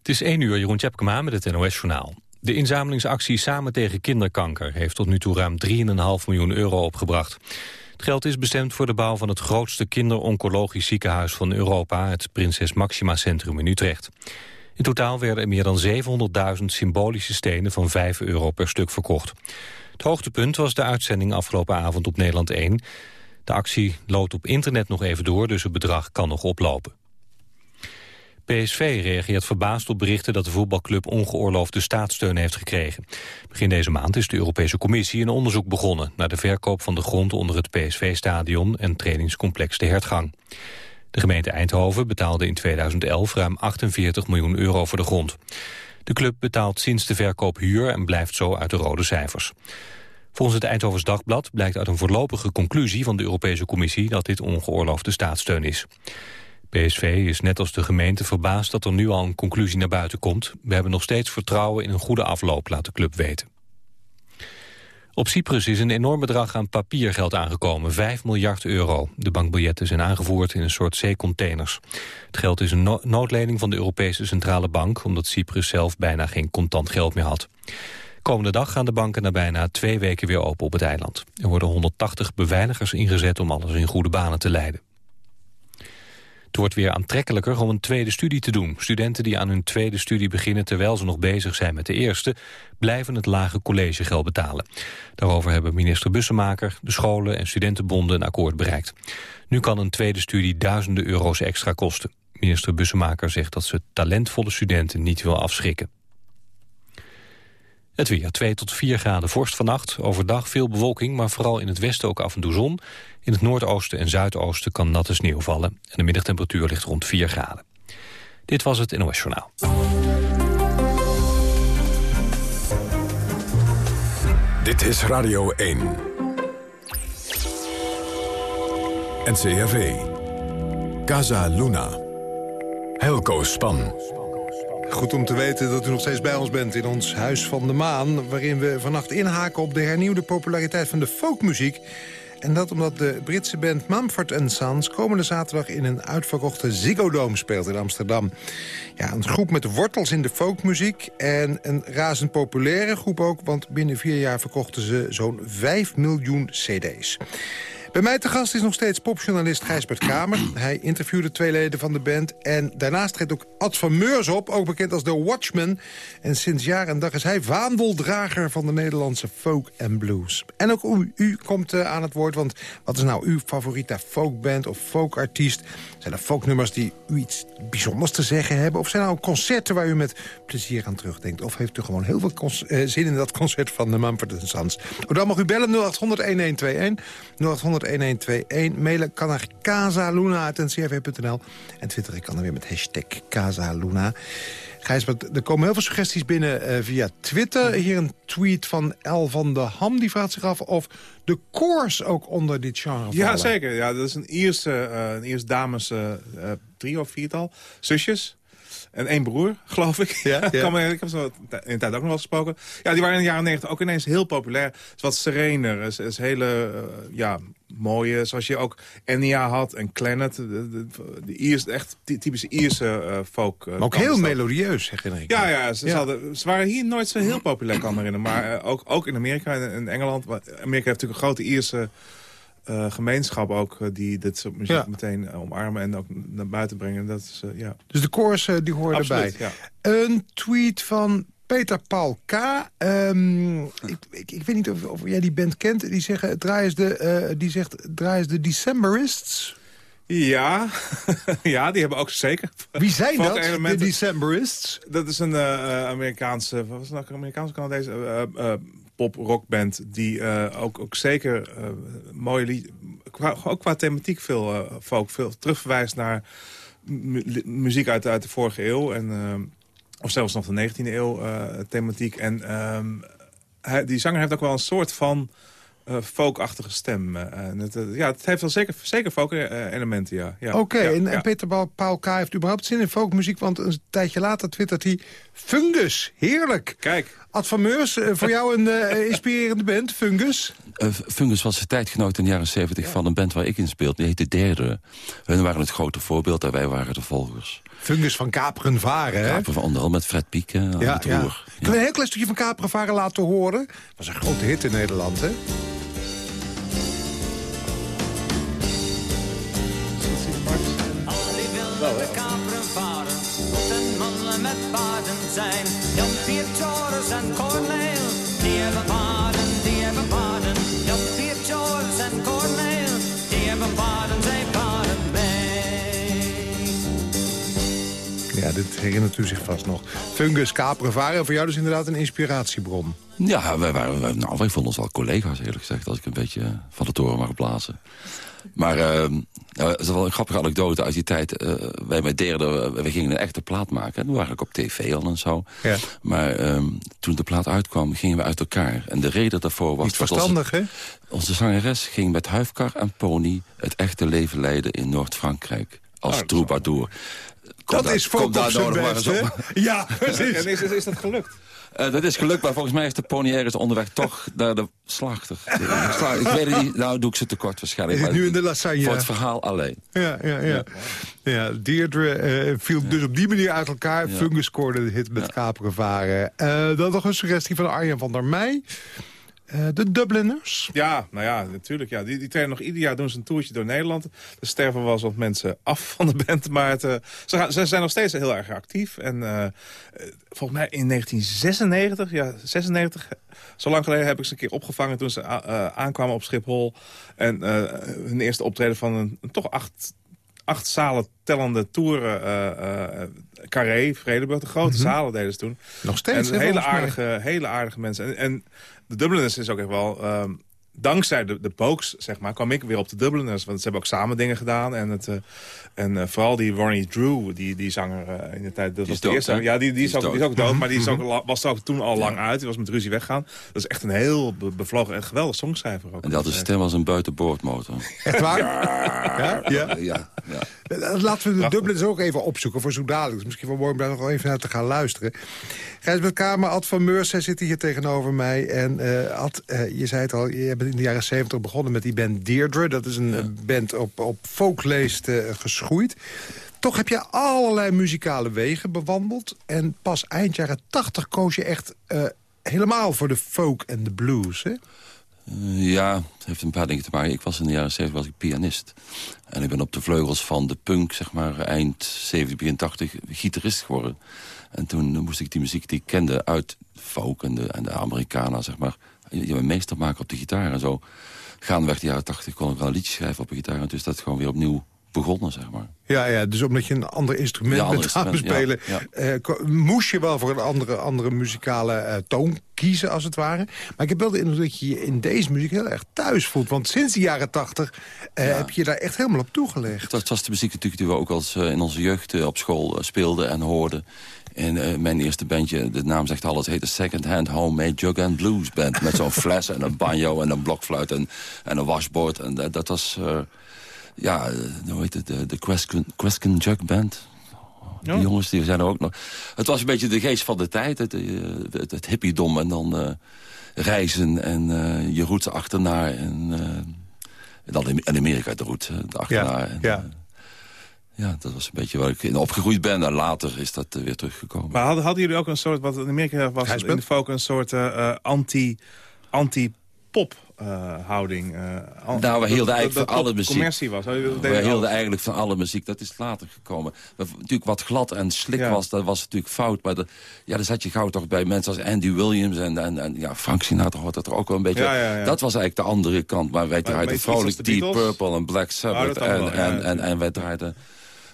Het is 1 uur, Jeroen Tjepkema met het NOS-journaal. De inzamelingsactie Samen tegen kinderkanker heeft tot nu toe ruim 3,5 miljoen euro opgebracht. Het geld is bestemd voor de bouw van het grootste kinderoncologisch ziekenhuis van Europa, het Prinses Maxima Centrum in Utrecht. In totaal werden er meer dan 700.000 symbolische stenen van 5 euro per stuk verkocht. Het hoogtepunt was de uitzending afgelopen avond op Nederland 1. De actie loopt op internet nog even door, dus het bedrag kan nog oplopen. PSV reageert verbaasd op berichten dat de voetbalclub ongeoorloofde staatssteun heeft gekregen. Begin deze maand is de Europese Commissie een onderzoek begonnen naar de verkoop van de grond onder het PSV-stadion en trainingscomplex De Hertgang. De gemeente Eindhoven betaalde in 2011 ruim 48 miljoen euro voor de grond. De club betaalt sinds de verkoop huur en blijft zo uit de rode cijfers. Volgens het Eindhovens Dagblad blijkt uit een voorlopige conclusie van de Europese Commissie dat dit ongeoorloofde staatssteun is. PSV is net als de gemeente verbaasd dat er nu al een conclusie naar buiten komt. We hebben nog steeds vertrouwen in een goede afloop, laat de club weten. Op Cyprus is een enorm bedrag aan papiergeld aangekomen, 5 miljard euro. De bankbiljetten zijn aangevoerd in een soort zeecontainers. Het geld is een noodlening van de Europese Centrale Bank... omdat Cyprus zelf bijna geen contant geld meer had. Komende dag gaan de banken na bijna twee weken weer open op het eiland. Er worden 180 beveiligers ingezet om alles in goede banen te leiden. Het wordt weer aantrekkelijker om een tweede studie te doen. Studenten die aan hun tweede studie beginnen terwijl ze nog bezig zijn met de eerste... blijven het lage collegegeld betalen. Daarover hebben minister Bussemaker, de scholen en studentenbonden een akkoord bereikt. Nu kan een tweede studie duizenden euro's extra kosten. Minister Bussemaker zegt dat ze talentvolle studenten niet wil afschrikken. Het weer 2 tot 4 graden vorst vannacht. Overdag veel bewolking, maar vooral in het westen ook af en toe zon. In het noordoosten en zuidoosten kan natte sneeuw vallen. En de middagtemperatuur ligt rond 4 graden. Dit was het NOS Journaal. Dit is Radio 1. NCRV. Casa Luna. Helco Span. Goed om te weten dat u nog steeds bij ons bent in ons Huis van de Maan... waarin we vannacht inhaken op de hernieuwde populariteit van de folkmuziek. En dat omdat de Britse band Mumford Sons... komende zaterdag in een uitverkochte Ziggo Dome speelt in Amsterdam. Ja, een groep met wortels in de folkmuziek en een razend populaire groep ook... want binnen vier jaar verkochten ze zo'n 5 miljoen cd's. Bij mij te gast is nog steeds popjournalist Gijsbert Kramer. Hij interviewde twee leden van de band. En daarnaast treedt ook Ad van Meurs op, ook bekend als The Watchman. En sinds jaar en dag is hij vaandeldrager van de Nederlandse folk en blues. En ook u, komt uh, aan het woord, want wat is nou uw favoriete folkband of folkartiest? Zijn er folknummers die u iets bijzonders te zeggen hebben? Of zijn er nou concerten waar u met plezier aan terugdenkt? Of heeft u gewoon heel veel uh, zin in dat concert van de Mumford Sons? Oh, dan mag u bellen 0800-1121, 0800 1121. Mailen kan naar casaluna.ncrv.nl. En twitteren kan dan weer met hashtag Casaluna. Gijs, er komen heel veel suggesties binnen uh, via Twitter. Hier een tweet van El van de Ham. Die vraagt zich af of de koors ook onder dit genre vallen. Ja, zeker. Ja, dat is een Ierse, uh, een Ierse dames uh, trio of viertal. Zusjes. En één broer, geloof ik. Ja, ja. ik heb ze in de tijd ook nog wel gesproken. Ja, die waren in de jaren negentig ook ineens heel populair. Het is wat serener. Het is, hele uh, ja, mooie, zoals je ook Enya had en Clannad. De, de, de Ierse, echt typische Ierse uh, folk. Uh, maar ook heel melodieus, herinner ik. Ja, ja, ze, ja. ze, waren hier nooit zo heel populair, kan me herinneren. Maar ook, ook in Amerika en in Engeland. Amerika heeft natuurlijk een grote Ierse uh, gemeenschap ook uh, die dit soort muziek meteen uh, omarmen en ook naar buiten brengen. Dat is, ja. Dus de koors die horen erbij. Ja. Een tweet van Peter Paul K. Um, ik, ik, ik, weet niet of, of, jij die band kent. Die, zeggen, draai de, die zegt, draai eens de Decemberists. Ja, ja, die hebben ook zeker. Wie zijn dat, de Decemberists? Dat is een Amerikaanse, wat was het nou, Amerikaanse Canadese pop-rockband... die uh, ook, ook zeker uh, mooie qua, ook qua thematiek veel, uh, veel terugverwijst naar muziek uit, uit de vorige eeuw. En, of zelfs nog de 19e eeuw thematiek. En ehm, hij, die zanger heeft ook wel een soort van folkachtige stem. Uh, het, uh, ja, het heeft wel zeker, zeker folk-elementen, ja. ja. Oké, okay, en, en, Peter Paul K. heeft überhaupt zin in folkmuziek... want een tijdje later twittert hij... Fungus, heerlijk! Kijk. Ad van Meurs, voor jou een inspirerende band, Fungus? Fungus was de tijdgenoot in de jaren 70 van een band waar ik in speelde. Die heette Derde. Hun waren het grote voorbeeld en wij waren de volgers. Fungus van Kaperen Varen, hè? Kaper van Anderal met Fred Piek uh, aan Ja, het ja. roer. Kunnen we een heel klein stukje van Kaperen Varen laten horen? Dat was een grote hit in Nederland, hè? Al die wilde kaperen varen, moeten mannen met paarden zijn. Dit herinnert u zich vast nog. Fungus Kaperen Varen, voor jou dus inderdaad een inspiratiebron. Ja, wij, waren, wij- nou, wij vonden ons wel collega's, eerlijk gezegd... als ik een beetje van de toren mag blazen. Maar uh, nou, dat is wel een grappige anekdote uit die tijd. eh, wij met derde, we gingen een echte plaat maken. En we waren ook op tv al en zo. Ja. Maar ehm, toen de plaat uitkwam, gingen we uit elkaar. En de reden daarvoor was... Niet verstandig, hè? Onze zangeres ging met huifkar en pony het echte leven leiden in Noord-Frankrijk. Als troubadour. Dat daar- is folk daar op zijn best, hè? op. Ja, En precies. is, is, is dat gelukt? Eh, dat is gelukt, maar volgens mij is de pony ergens onderweg toch naar de slachter. Ik weet het niet, nou doe ik ze tekort waarschijnlijk. Is het maar nu in de lasagne? Voor het verhaal alleen. Ja, ja, ja. ja Deirdre eh, viel dus op die manier uit elkaar. Fungus scoorde de hit met Kaperen Varen. Eh, dan nog een suggestie van Arjen van der Meij. Eh, de Dubliners. Ja, nou ja, natuurlijk. Ja. Die, die treden nog ieder jaar doen ze een toertje door Nederland. Er sterven wel eens wat mensen af van de band. Maar het, eh, ze, gaan, ze zijn nog steeds heel erg actief. En eh, volgens mij in 1996, ja, 96, zo lang geleden heb ik ze een keer opgevangen toen ze aankwamen op Schiphol. En hun eerste optreden van een, een toch acht, acht zalen tellende tour. eh eh Carré, Vredeburg, de grote zalen deden ze toen. Nog steeds, En hele aardige, hele aardige mensen. En, en de Dubliners is ook echt wel... ehm, dankzij de, de Pokes, zeg maar, kwam ik weer op de Dubliners. Want ze hebben ook samen dingen gedaan. En, het, eh, en eh, vooral die Ronnie Drew, die, die zanger eh, in de tijd... Dat Die was is de dood, eerste. Ja, die, die, is ook, dood. die is ook dood. Maar die is ook, was er ook toen al lang uit. Die was met ruzie weggaan. Dat is echt een heel be- bevlogen en geweldig songschrijver ook. En dat de stem als een buitenboordmotor. Echt waar? ja? ja? Ja, ja. Laten we de Dubliners ook even opzoeken voor zo dadelijk. Misschien wel mooi om daar nog even naar te gaan luisteren. Gijsbert Kamer, Ad van Meurs, hij zit hier tegenover mij. En eh, Ad, je zei het al, je bent in de jaren 70 begonnen met die band Deirdre. Dat is een eh, band op, op folkleest eh, geschoeid. Toch heb je allerlei muzikale wegen bewandeld. En pas eind jaren 80 koos je echt eh, helemaal voor de folk en de blues. Hè? Ja, het heeft een paar dingen te maken. Ik was in de jaren 70 was ik pianist. En ik ben op de vleugels van de punk, zeg maar, eind 70, begin 80, gitarist geworden. En toen moest ik die muziek die ik kende uit folk en de, en de Americana, zeg maar... Een meester maken op de gitaar en zo. Gaandeweg de jaren 80 kon ik wel een liedje schrijven op een gitaar. En dus dat gewoon weer opnieuw begonnen, zeg maar. Ja, ja, dus omdat je een ander instrument Ja, bent gaan bespelen... ja, eh, moest je wel voor een andere, andere muzikale eh, toon kiezen, als het ware. Maar ik heb wel de indruk dat je je in deze muziek heel erg thuis voelt. Want sinds de jaren tachtig eh, Ja. heb je daar echt helemaal op toegelegd. Het was, het was de muziek natuurlijk die we ook als, in onze jeugd op school speelden en hoorden. En eh, mijn eerste bandje, de naam zegt alles, heette Second Hand Homemade Jug and Blues Band. Met zo'n fles en een banjo en een blokfluit en, en een washboard. En dat, dat was, eh, ja, eh, hoe heet het, de, de Quesken Jug Band. Die jongens die zijn er ook nog. Het was een beetje de geest van de tijd, het, het, het hippiedom en dan eh, reizen en eh, je roots achterna. En, eh, en dan in in Amerika de route eh, achterna. Ja, En, ja. Ja, dat was een beetje waar ik in opgegroeid ben. En later is dat eh, weer teruggekomen. Maar hadden, hadden jullie ook een soort, wat in Amerika was in de folk, een soort eh, eh, anti, anti-pop eh, houding? eh, an- Nou, we hielden eigenlijk dat van alle muziek. commercie was. We We hielden eigenlijk van alle muziek. Dat is later gekomen. Wat natuurlijk wat glad en slik Ja. was, dat was natuurlijk fout. Maar de, ja, daar zat je gauw toch bij mensen als Andy Williams... en, en, en ja, Frank Sinatra hoort dat er ook wel een beetje... Ja, ja, ja. Dat was eigenlijk de andere kant. Maar wij draaiden vrolijk de Deep? Purple en Black Sabbath. dat dan en, en, en, en wij draaiden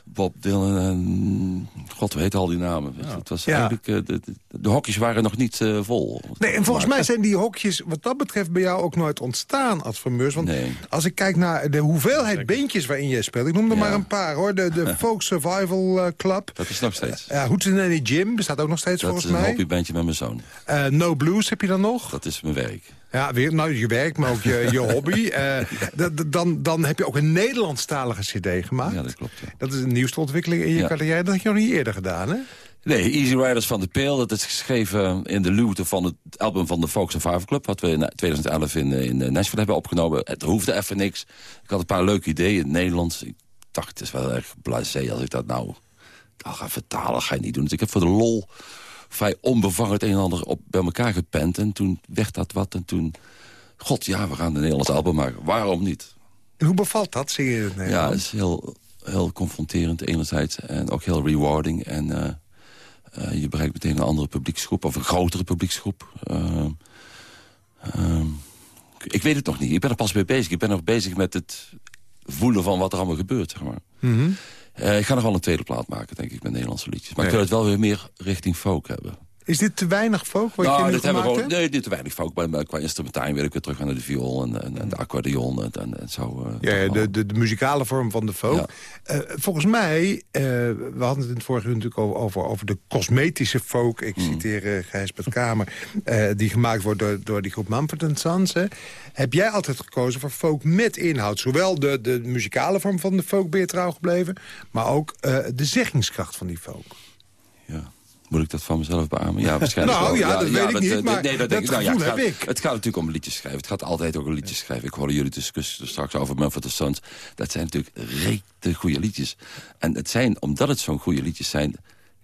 Bob Dylan en... God, weet al die namen. Het was Ja. eigenlijk... eh, de, de, de hokjes waren nog niet eh, vol. Nee, en volgens mij zijn die hokjes wat dat betreft bij jou ook nooit ontstaan, Ad van Meurs. Want Nee. als ik kijk naar de hoeveelheid bandjes waarin jij speelt... ik noem er Ja. maar een paar, hoor. De, de Folk Survival eh, Club. Dat is nog steeds. Uh, Hootenanny Jim bestaat ook nog steeds Dat is volgens een mij. hobbybandje met mijn zoon. Eh, no Blues heb je dan nog. Dat is mijn werk. Ja, weer, nou, je werk, maar ook je, je hobby. Eh, d- dan, dan heb je ook een Nederlandstalige cd gemaakt. Ja, dat klopt. ja. Dat is een nieuwste ontwikkeling in je Ja. carrière. Dat heb je nog niet eerder gedaan, hè? Nee, Easy Riders van de Peel. Dat is geschreven in de luwte van het album van de Folk Survival Club... wat we in 2011 in, eh, in Nashville hebben opgenomen. Het hoefde even niks. Ik had een paar leuke ideeën in het Nederlands. Ik dacht, het is wel erg blasé als ik dat nou gaan vertalen ga je niet doen. Dus ik heb voor de lol vrij onbevangen het een en ander op, bij elkaar gepend. En toen werd dat wat. En toen, god ja, we gaan een Nederlands album maken. Waarom niet? En hoe bevalt dat, in het Ja, het is heel, heel confronterend enerzijds. En ook heel rewarding. En eh, eh, je bereikt meteen een andere publieksgroep. Of een grotere publieksgroep. Ehm, ehm, ik weet het nog niet. Ik ben er pas mee bezig. Ik ben nog bezig met het voelen van wat er allemaal gebeurt, zeg maar. Mhm. Eh, ik ga nog wel een tweede plaat maken, denk ik, met Nederlandse liedjes. Maar ik wil het wel weer meer richting folk hebben. Is dit te weinig folk wat nou, je nu dit hebben we gewoon, nee, dit te weinig folk. Maar, qua instrumentaal wil ik weer terug naar de viool en, en, en de accordeon en, en, en zo. eh, Ja, de, de, de muzikale vorm van de folk. Ja. Eh, volgens mij, eh, we hadden het in het vorige uur natuurlijk over, over, over de cosmetische folk. Ik Hmm. citeer uh, Gijsbert Kamer, die gemaakt wordt door, door die groep Mumford Sons. Hè. Heb jij altijd gekozen voor folk met inhoud? Zowel de, de muzikale vorm van de folk ben je trouw gebleven... maar ook de zeggingskracht van die folk. Ja. Moet ik dat van mezelf beamen? Ja, waarschijnlijk Nou, wel. ja, dat weet ik niet, maar nee, dat denk ik. Nou, ja, het, gaat, heb ik. het gaat natuurlijk om liedjes schrijven. Het gaat altijd ook om liedjes schrijven. Ik hoorde jullie discussie straks over Mumford Sons. Dat zijn natuurlijk reekte goede liedjes. En het zijn, omdat het zo'n goede liedjes zijn...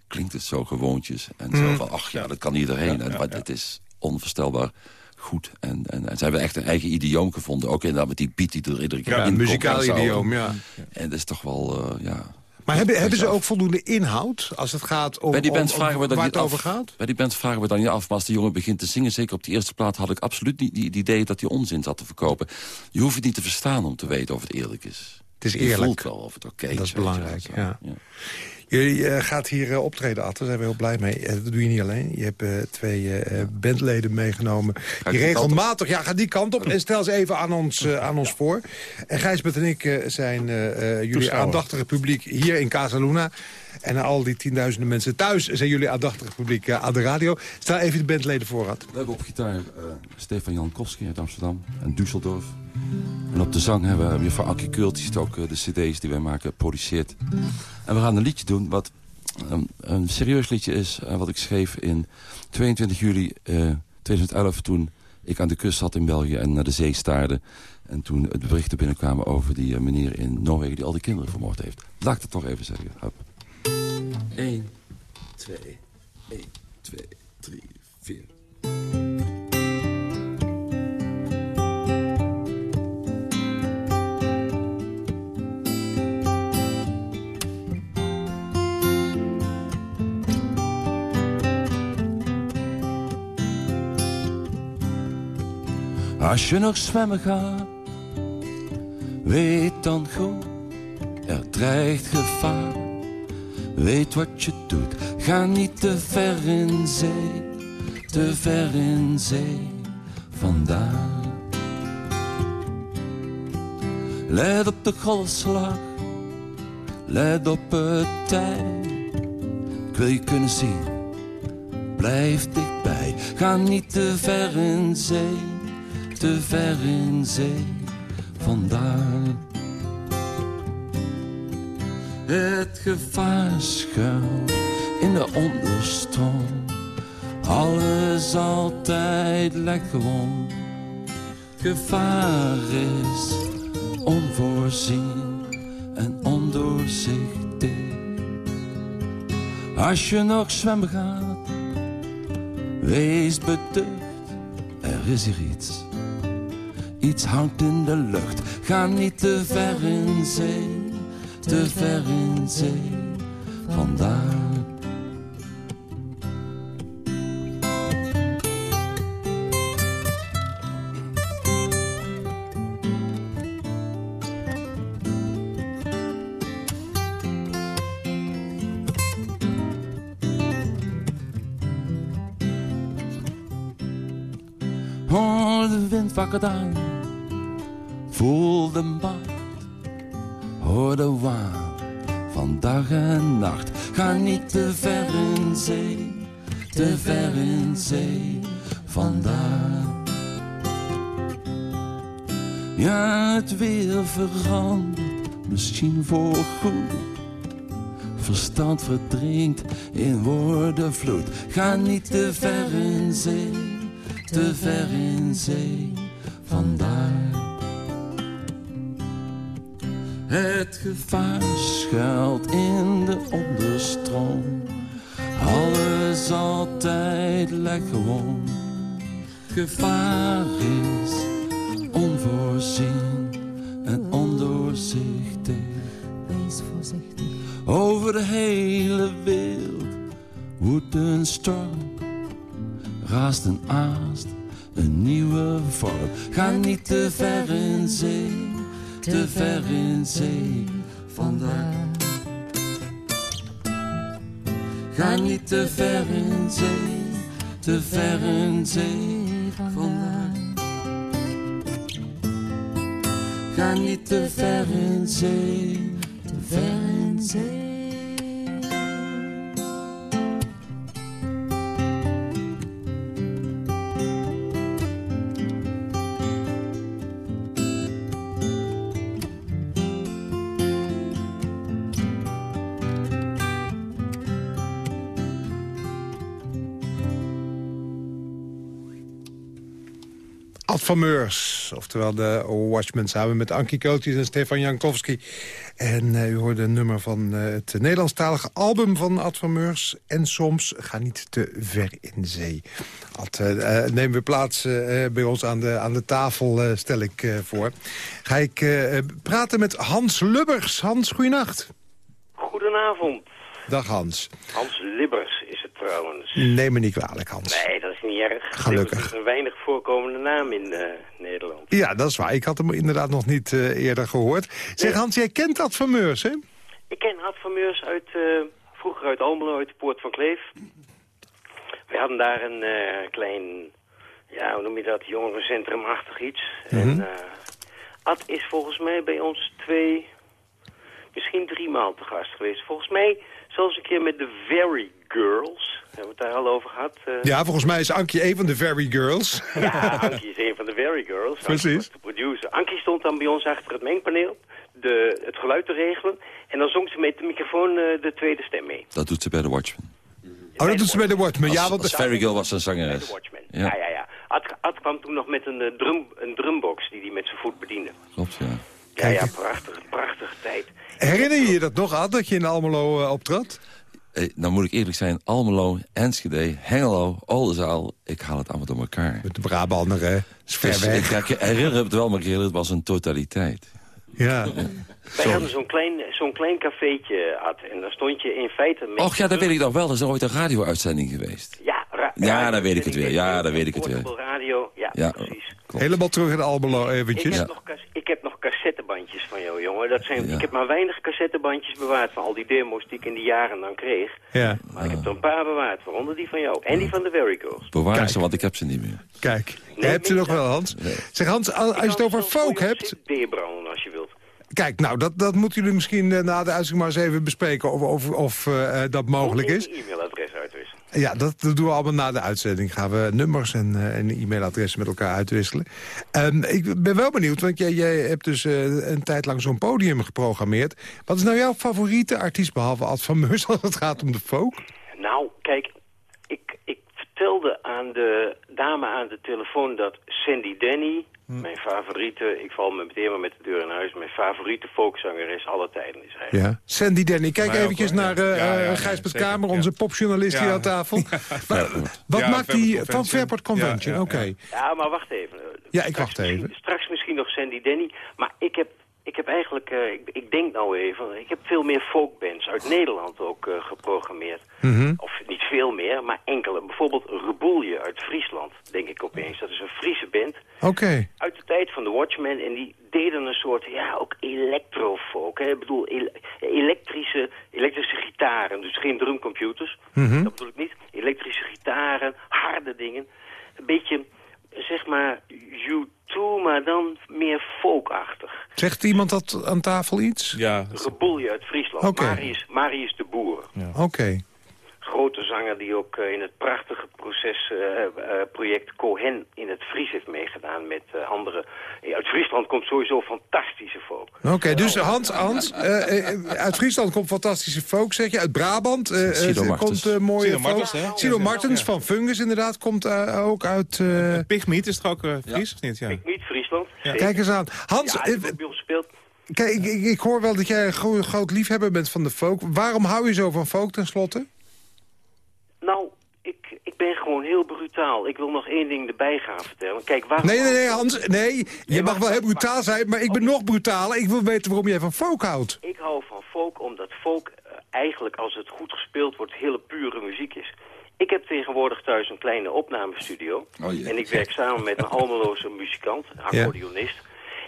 klinkt het zo gewoontjes. En Mm. zo van, ach ja, dat kan iedereen. en, maar het is onvoorstelbaar goed. En, en, en ze hebben echt een eigen idioom gevonden. Ook inderdaad met die beat die er iedere keer Ja, in muzikaal idioom, ja. En dat is toch wel, eh, ja... Maar hebben, hebben ze ook voldoende inhoud als het gaat om, Bij die om- bands om vragen we waar het af. over gaat? Bij die bands vragen we dan niet af. Maar als de jongen begint te zingen, zeker op die eerste plaat... had ik absoluut niet die, die idee dat hij onzin zat te verkopen. Je hoeft het niet te verstaan om te weten of het eerlijk is. Het is Je eerlijk. voelt wel of het oké is. Dat is je belangrijk, ja. Je eh, gaat hier eh, optreden, Ad. Daar zijn we heel blij mee. Eh, dat doe je niet alleen. Je hebt twee bandleden meegenomen. Die regelmatig... Ja, ga die kant op. En stel ze even aan ons, aan ons voor. En Gijsbert en ik zijn jullie aandachtige publiek hier in Casa Luna. En al die tienduizenden mensen thuis zijn jullie aandachtige publiek eh, aan de radio. Stel even de bandleden voor, Ad. We hebben op gitaar eh, Stefan Jankowski uit Amsterdam en Düsseldorf. En op de zang hebben we juffrouw Ankie Kult, die ook eh, de cd's die wij maken produceert. En we gaan een liedje doen wat een, een serieus liedje is... wat ik schreef in 22 juli eh, 2011 toen ik aan de kust zat in België en naar de zee staarde. En toen de berichten binnenkwamen over die meneer in Noorwegen... die al die kinderen vermoord heeft. Laat ik het toch even zeggen. Hup. 1, 2, 1, 2, 3, 4... Als je nog zwemmen gaat, weet dan goed, er dreigt gevaar. Weet wat je doet, ga niet te ver in zee, te ver in zee vandaan. Let op de golfslag, let op het tij. Ik wil je kunnen zien, blijf dichtbij. Ga niet te ver in zee, te ver in zee vandaan. Het gevaar schuilt in de onderstroom. Alles altijd lijkt gewoon. Gevaar is onvoorzien en ondoorzichtig. Als je nog zwemmen gaat, wees beducht, er is hier iets. Iets hangt in de lucht, ga niet te ver in zee, te ver in zee vandaar. Verstand verdrinkt in woordenvloed. Ga niet te ver in zee, te ver in zee vandaar. Het gevaar schuilt in de onderstroom. Alles altijd lijkt gewoon. Gevaar is onvoorzien en ondoorzichtig. Wees voorzichtig. De hele wereld woedt een storm. Raast en aast een nieuwe vorm. Ga niet te ver in zee, te ver in zee vandaag. Ga niet te ver in zee, te ver in zee vandaag. Ga niet te ver in zee, te ver in zee. Ad van Meurs, oftewel de Watchmen... samen met Ankie Kootjes en Stefan Jankowski. En eh, u hoorde een nummer van eh, het Nederlandstalige album van Ad van Meurs. En soms ga niet te ver in zee. Ad, eh, eh, nemen we plaats bij ons aan de, aan de tafel, stel ik voor. Ga ik praten met Hans Lubbers. Hans, goeienacht. Goedenavond. Dag Hans. Hans trouwens. Neem me niet kwalijk, Hans. Nee, dat is niet erg. Gelukkig. Is een weinig voorkomende naam in eh, Nederland. Ja, dat is waar. Ik had hem inderdaad nog niet eh, eerder gehoord. Zeg Hans, jij kent Ad van Meurs, hè? Ik ken Ad van Meurs uit, eh, vroeger uit Almelo, uit de Poort van Kleef. We hadden daar een klein, ja, hoe noem je dat, jongerencentrum-achtig iets. En eh, Ad is volgens mij bij ons twee, misschien drie maal te gast geweest. Volgens mij zelfs een keer met de Very Girls. Hebben we het daar al over gehad? eh? Ja, volgens mij is Ankje een van de Very Girls. Ja, Ankie is een van de Very Girls. Ankie Precies. de producer. Ankie stond dan bij ons achter het mengpaneel de, het geluid te regelen. En dan zong ze met de microfoon eh, de tweede stem mee. Dat doet ze bij de Watchmen. Oh, dat doet ze bij de Watchmen. Ja, want als Fairy Girl was een Bij de zangeres. Watchmen. Ja. Ja, ja, ja. Ad, Ad kwam toen nog met een, eh, drum, een drumbox die hij met zijn voet bediende. Klopt, ja. Ja, ja, prachtige, prachtige tijd. herinner je je dat nog, Ad, dat je in Almelo eh, optrad? Eh, nou moet ik eerlijk zijn, Almelo, Enschede, Hengelo, Oldenzaal, ik haal het allemaal door elkaar. Met de Brabander, hè? Dus, ik, ik herinner het wel, maar ik herinner het was een totaliteit. Ja. Wij hadden zo'n klein, zo'n klein cafeetje, Ad. En daar stond je in feite... Met Och ja, dat weet ik nog wel. Er is ooit een radio-uitzending geweest. Ja, ra- Ja, radio- dan weet ik het weer. Ja, dan weet ik het weer. Radio, ja, precies. klopt. Helemaal terug in Almelo Ik eventjes. heb, nog, ik heb nog cassettebandjes van jou, jongen. Dat zijn, Ja. Ik heb maar weinig cassettebandjes bewaard van al die demo's die ik in die jaren dan kreeg. Ja, Maar ik heb er een paar bewaard, waaronder die van jou. En die van de Very Girls. Bewaar Kijk. ze, want ik heb ze niet meer. kijk. Jij hebt ze nog wel, Hans. Zeg, Hans, al- als je het over folk hebt... branden als je wilt. Kijk, nou, dat, dat moeten jullie misschien eh, na de uitzending maar eens even bespreken... of, of, of eh, dat mogelijk is. e-mailadres. Ja, dat, doen we allemaal na de uitzending. Gaan we nummers en, eh, en e-mailadressen met elkaar uitwisselen. Ehm, ik ben wel benieuwd, want jij, jij hebt dus eh, een tijd lang zo'n podium geprogrammeerd. Wat is nou jouw favoriete artiest, behalve Ad van Meurs, als het gaat om de folk? Nou, kijk, ik, ik vertelde aan de dame aan de telefoon dat Sandy Denny, Hm. mijn favoriete, ik val me meteen maar met de deur in huis, mijn favoriete folkzangeres alle tijden is hij. Ja. Sandy Denny, kijk eventjes naar Ja, ja, ja, Gijsbert zeker, Kamer, ja. onze popjournalist hier aan tafel. Maar, wat Ja, maakt die van Convention. Fairport Convention? Ja, ja, Oké. ja. Ja, maar wacht even. Ja, ik Straks wacht even. misschien- Straks misschien nog Sandy Denny. Maar ik heb, ik heb eigenlijk, eh, ik, ik denk nou even, ik heb veel meer folkbands uit Nederland ook eh, geprogrammeerd. Mhm. Of niet veel meer, maar enkele. Bijvoorbeeld Reboelje uit Friesland, denk ik opeens. Dat is een Friese band Oké. uit de tijd van de Watchmen. En die deden een soort, ja, ook electrofolk. Hè? Ik bedoel, ele- elektrische, elektrische gitaren. Dus geen drumcomputers. Mhm. Dat bedoel ik niet. Elektrische gitaren, harde dingen. Een beetje, zeg maar, U2, maar dan meer folkachtig. Zegt iemand dat aan tafel iets? Ja, Reboelje uit Friesland. Oké. Marius, Marius de Boer. Oké. Grote zanger die ook eh, in het prachtige proces, eh, eh, project Cohen in het Fries heeft meegedaan met eh, andere. Ja, uit Friesland komt sowieso fantastische folk. Oké, dus Hans, Hans uit Friesland komt fantastische folk, zeg je. Uit Brabant komt mooie folk. Martens, hè? Ja, Martens ja. van Fungus inderdaad komt eh, ook uit... eh, Pigmeat is toch ook eh, Fries, of niet? Ja. Friesland. zeker. Kijk eens aan. Hans, Ja, gespeeld. kijk, ik, ik, hoor wel dat jij een gro- groot liefhebber bent van de folk. Waarom hou je zo van folk tenslotte? Nou, ik, ik ben gewoon heel brutaal. Ik wil nog één ding erbij gaan vertellen. Kijk, waarom... Nee, nee, nee, Hans. Nee, je Nee, mag wel heel brutaal zijn, maar ik ben nog brutaler. Ik wil weten waarom jij van folk houdt. Ik hou van folk omdat folk eh, eigenlijk, als het goed gespeeld wordt, hele pure muziek is. Ik heb tegenwoordig thuis een kleine opnamestudio. Oh en ik werk samen met een almeloze muzikant, een accordeonist.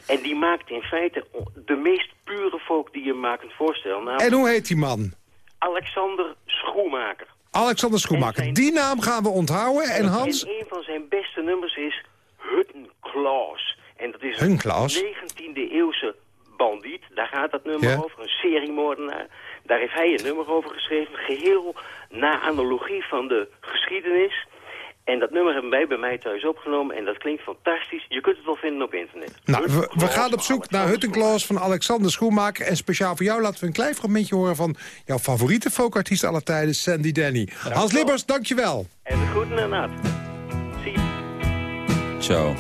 En die maakt in feite de meest pure folk die je maar kunt voorstellen. Namelijk En hoe heet die man? Alexander Schoenmaker. Alexander Schoenmaker. Zijn- Die naam gaan we onthouden. En Hans... En een van zijn beste nummers is Huttenklaas. En dat is een 19e eeuwse bandiet. Daar gaat dat nummer Ja. over, een seriemoordenaar. Daar heeft hij een nummer over geschreven. Geheel na analogie van de geschiedenis. En dat nummer hebben wij bij mij thuis opgenomen. En dat klinkt fantastisch. Je kunt het wel vinden op internet. Nou, we, gaan op zoek naar Huttenklaas van Alexander Schoenmaker. En speciaal voor jou laten we een klein fragmentje horen... van jouw favoriete folkartiest aller tijden, Sandy Denny. Hans Libbers, dankjewel. En de groeten en naad. Zie je. Ciao.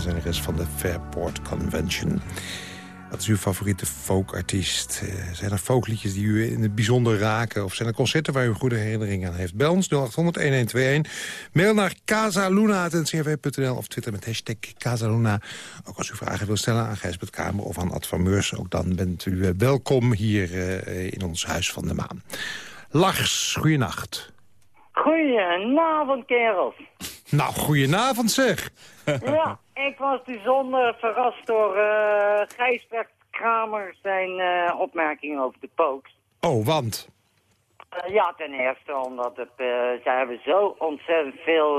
Zangeres van de Fairport Convention. Wat is uw favoriete folkartiest? Eh, zijn er folkliedjes die u in het bijzonder raken? Of zijn er concerten waar u een goede herinnering aan heeft? Bel ons 0800-1121. Mail naar casaluna.ncrv.nl of twitter met hashtag Casaluna. Ook als u vragen wilt stellen aan Gijsbert Kamer of aan Ad van Meurs... ook dan bent u eh, welkom hier eh, in ons Huis van de Maan. Lars, goeienacht. Goedenavond, kerels. Nou, goedenavond zeg. ja, ik was bijzonder verrast door eh Gijsbert Kramer zijn eh opmerking over de Pokes. Oh, want... Eh, ja, ten eerste omdat het, zij hebben zo ontzettend veel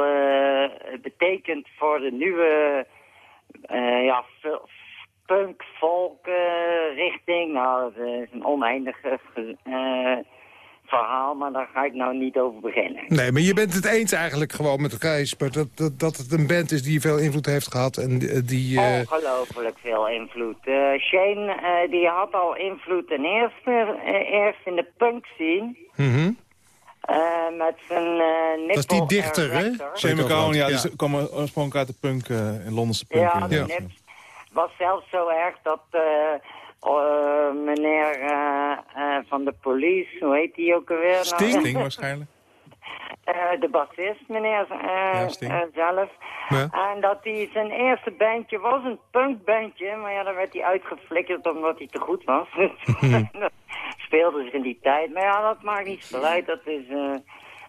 betekend voor de nieuwe ja, eh, richting. Nou, dat is een oneindig eh, verhaal, maar daar ga ik nou niet over beginnen. Nee, maar je bent het eens eigenlijk gewoon met Gijsbert... dat, dat, dat het een band is die veel invloed heeft gehad en die... eh, Ongelooflijk veel invloed. Eh, Shane, eh, die had al invloed ten eerste, eerst in de punk scene. mhm. eh, met zijn eh Dat is die dichter, hè? Shane McGowan, ja, Ja. die komen oorspronkelijk uit de punk, in Londense punk. Ja, de Ja. nips. was zelfs zo erg dat eh, meneer eh, eh, van de police, hoe heet die ook alweer? nou? Sting? Waarschijnlijk. De bassist, meneer Ja, zelf. Ja. En dat hij zijn eerste bandje was een punkbandje, maar ja, dan werd hij uitgeflikkerd omdat hij te goed was. dat speelde zich in die tijd. Maar ja, dat maakt niet zoveel uit. Dat is,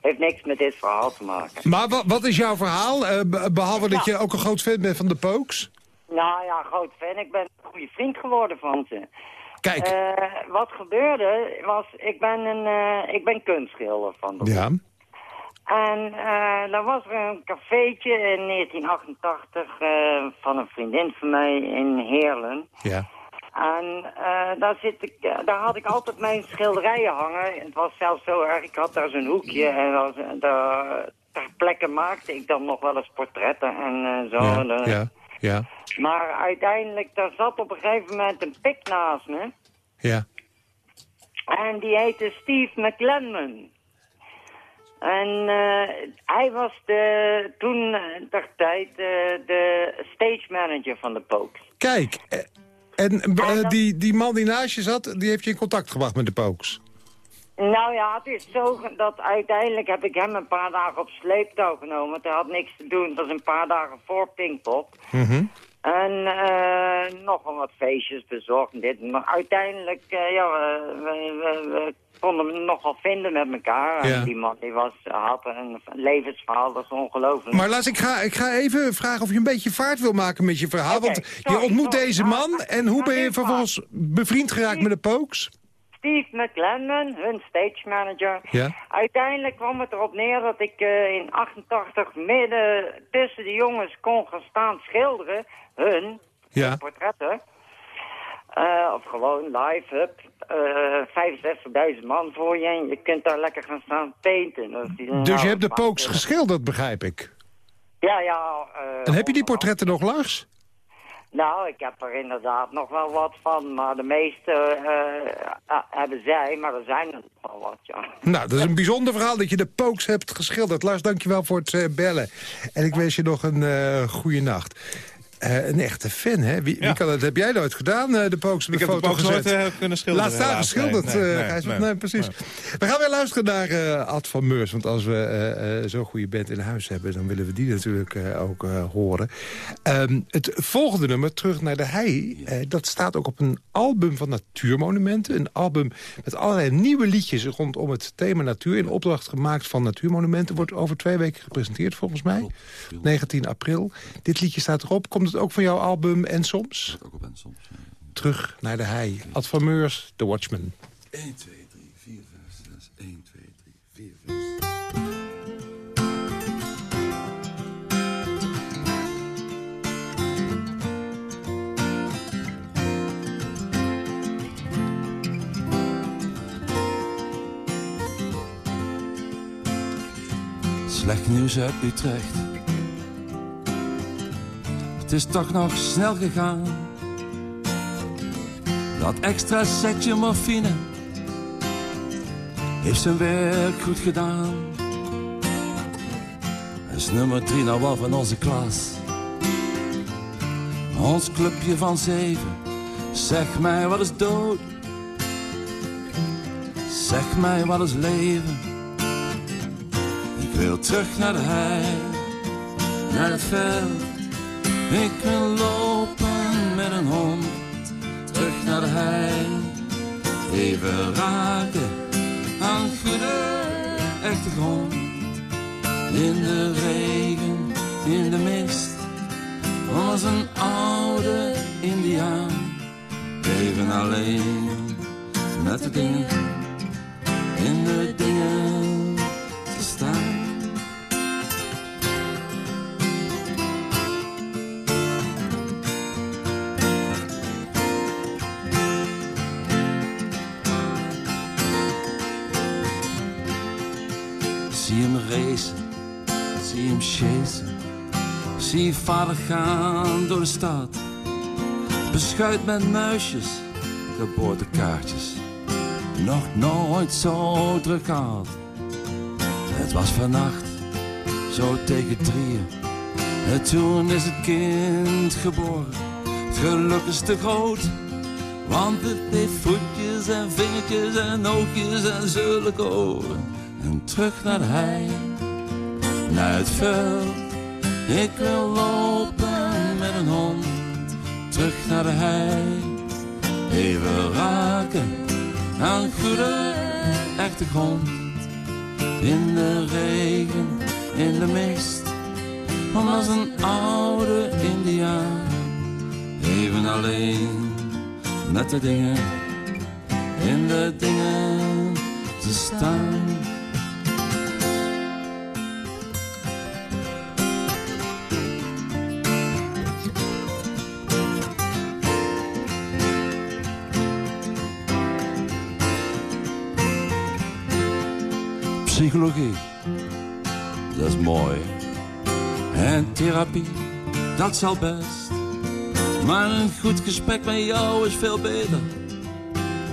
heeft niks met dit verhaal te maken. Maar wat, is jouw verhaal? Eh, be- behalve dat je ook een groot fan bent van de Pokes? Nou ja, groot fan. Ik ben een goede vriend geworden van ze. Kijk. Eh, wat gebeurde was, ik ben, een, eh, ik ben kunstschilder van de Ja. En uh, er was er een cafeetje in 1988 eh, van een vriendin van mij in Heerlen. Ja. En eh, daar, zit ik, eh, daar had ik altijd mijn schilderijen hangen. Het was zelfs zo erg, ik had daar zo'n hoekje en was, daar, ter plekke maakte ik dan nog wel eens portretten en eh, zo. Ja. En, eh, Ja. Ja. Maar uiteindelijk, daar zat op een gegeven moment een pik naast me. Ja. En die heette Steve McLennan. En eh, hij was de, toen eh, ter tijd eh, de stage manager van de Pokes. Kijk. eh, En eh, die, die man die naast je zat, die heeft je in contact gebracht met de Pokes. Nou ja, het is zo dat uiteindelijk heb ik hem een paar dagen op sleeptouw genomen. Hij had niks te doen, het was een paar dagen voor Pinkpop. Mhm. En eh nogal wat feestjes bezorgd dit. Maar uiteindelijk, eh, ja, we, we, we, konden hem nogal vinden met elkaar. Ja. En die man die was, had een levensverhaal, dat is ongelooflijk. Maar Lars, ik ga, ik ga even vragen of je een beetje vaart wil maken met je verhaal. Want je ontmoet sorry. deze man. En hoe ben je vervolgens bevriend geraakt met de Pokes? Steve McLennan, hun stage manager. Ja. Uiteindelijk kwam het erop neer dat ik eh, in 88 midden tussen de jongens kon gaan staan schilderen. Hun, Ja. portretten. Eh, of gewoon live, hup. eh 65.000 man voor je en je kunt daar lekker gaan staan painten. Dus je nou, hebt de maar- Pokes geschilderd, begrijp ik. Ja, ja. eh, En heb je die portretten nog, Lars? Nou, ik heb er inderdaad nog wel wat van, maar de meeste eh, eh, hebben zij, maar er zijn er nog wel wat, ja. Nou, dat is een bijzonder verhaal dat je de Pokes hebt geschilderd. Lars, dankjewel voor het eh, bellen. En ik wens je nog een eh goede nacht. Eh, een echte fan, hè? Wie, wie kan dat? Heb jij nooit gedaan, eh, de Pokes op Ik de heb de foto Pokes nooit gezet? eh, kunnen schilderen. Laat staan geschilderd, Nee, eh, Gijs. nee. Nee, precies. We gaan weer luisteren naar eh, Ad van Meurs. Want als we eh, eh, zo'n goede band in huis hebben... dan willen we die natuurlijk eh, ook eh, horen. Ehm, het volgende nummer, Terug naar de Hei... eh, dat staat ook op een album van Natuurmonumenten. Een album met allerlei nieuwe liedjes rondom het thema natuur... in opdracht gemaakt van Natuurmonumenten. Wordt over twee weken gepresenteerd volgens mij. 19 april. Dit liedje staat erop. Komt het ook van jouw album En Soms? Ook op en soms. ja. Terug naar de Hei. Ad van Meurs, The Watchman. 1, 2, 3, 4, 5, 6. 1, 2, 3, 4, 5. Slecht nieuws uit Utrecht. Het is toch nog snel gegaan. Dat extra setje morfine heeft zijn werk goed gedaan. Hij is nummer drie nou wel van onze klas. Ons clubje van zeven, zeg mij wat is dood. Zeg mij wat is leven. Ik wil terug naar de hei, naar het veld. Ik wil lopen met een hond, terug naar de hei. Even raken aan goede, echte grond. In de regen, in de mist, als een oude indiaan. Even alleen met de dingen, in de dingen Zie vader gaan door de stad. Beschuit met muisjes, geboortekaartjes. Nog nooit zo druk gehad. Het was vannacht, zo tegen drieën. En toen is het kind geboren. Het geluk is te groot. Want het heeft voetjes en vingertjes en oogjes en zulke oren. En terug naar hei, naar het veld. Ik wil lopen met een hond, terug naar de hei. Even raken aan goede, echte grond. In de regen, in de mist, om als een oude indiaan. Even alleen met de dingen, in de dingen te staan. Psychologie, dat is mooi. En therapie, dat zal best. Maar een goed gesprek met jou is veel beter.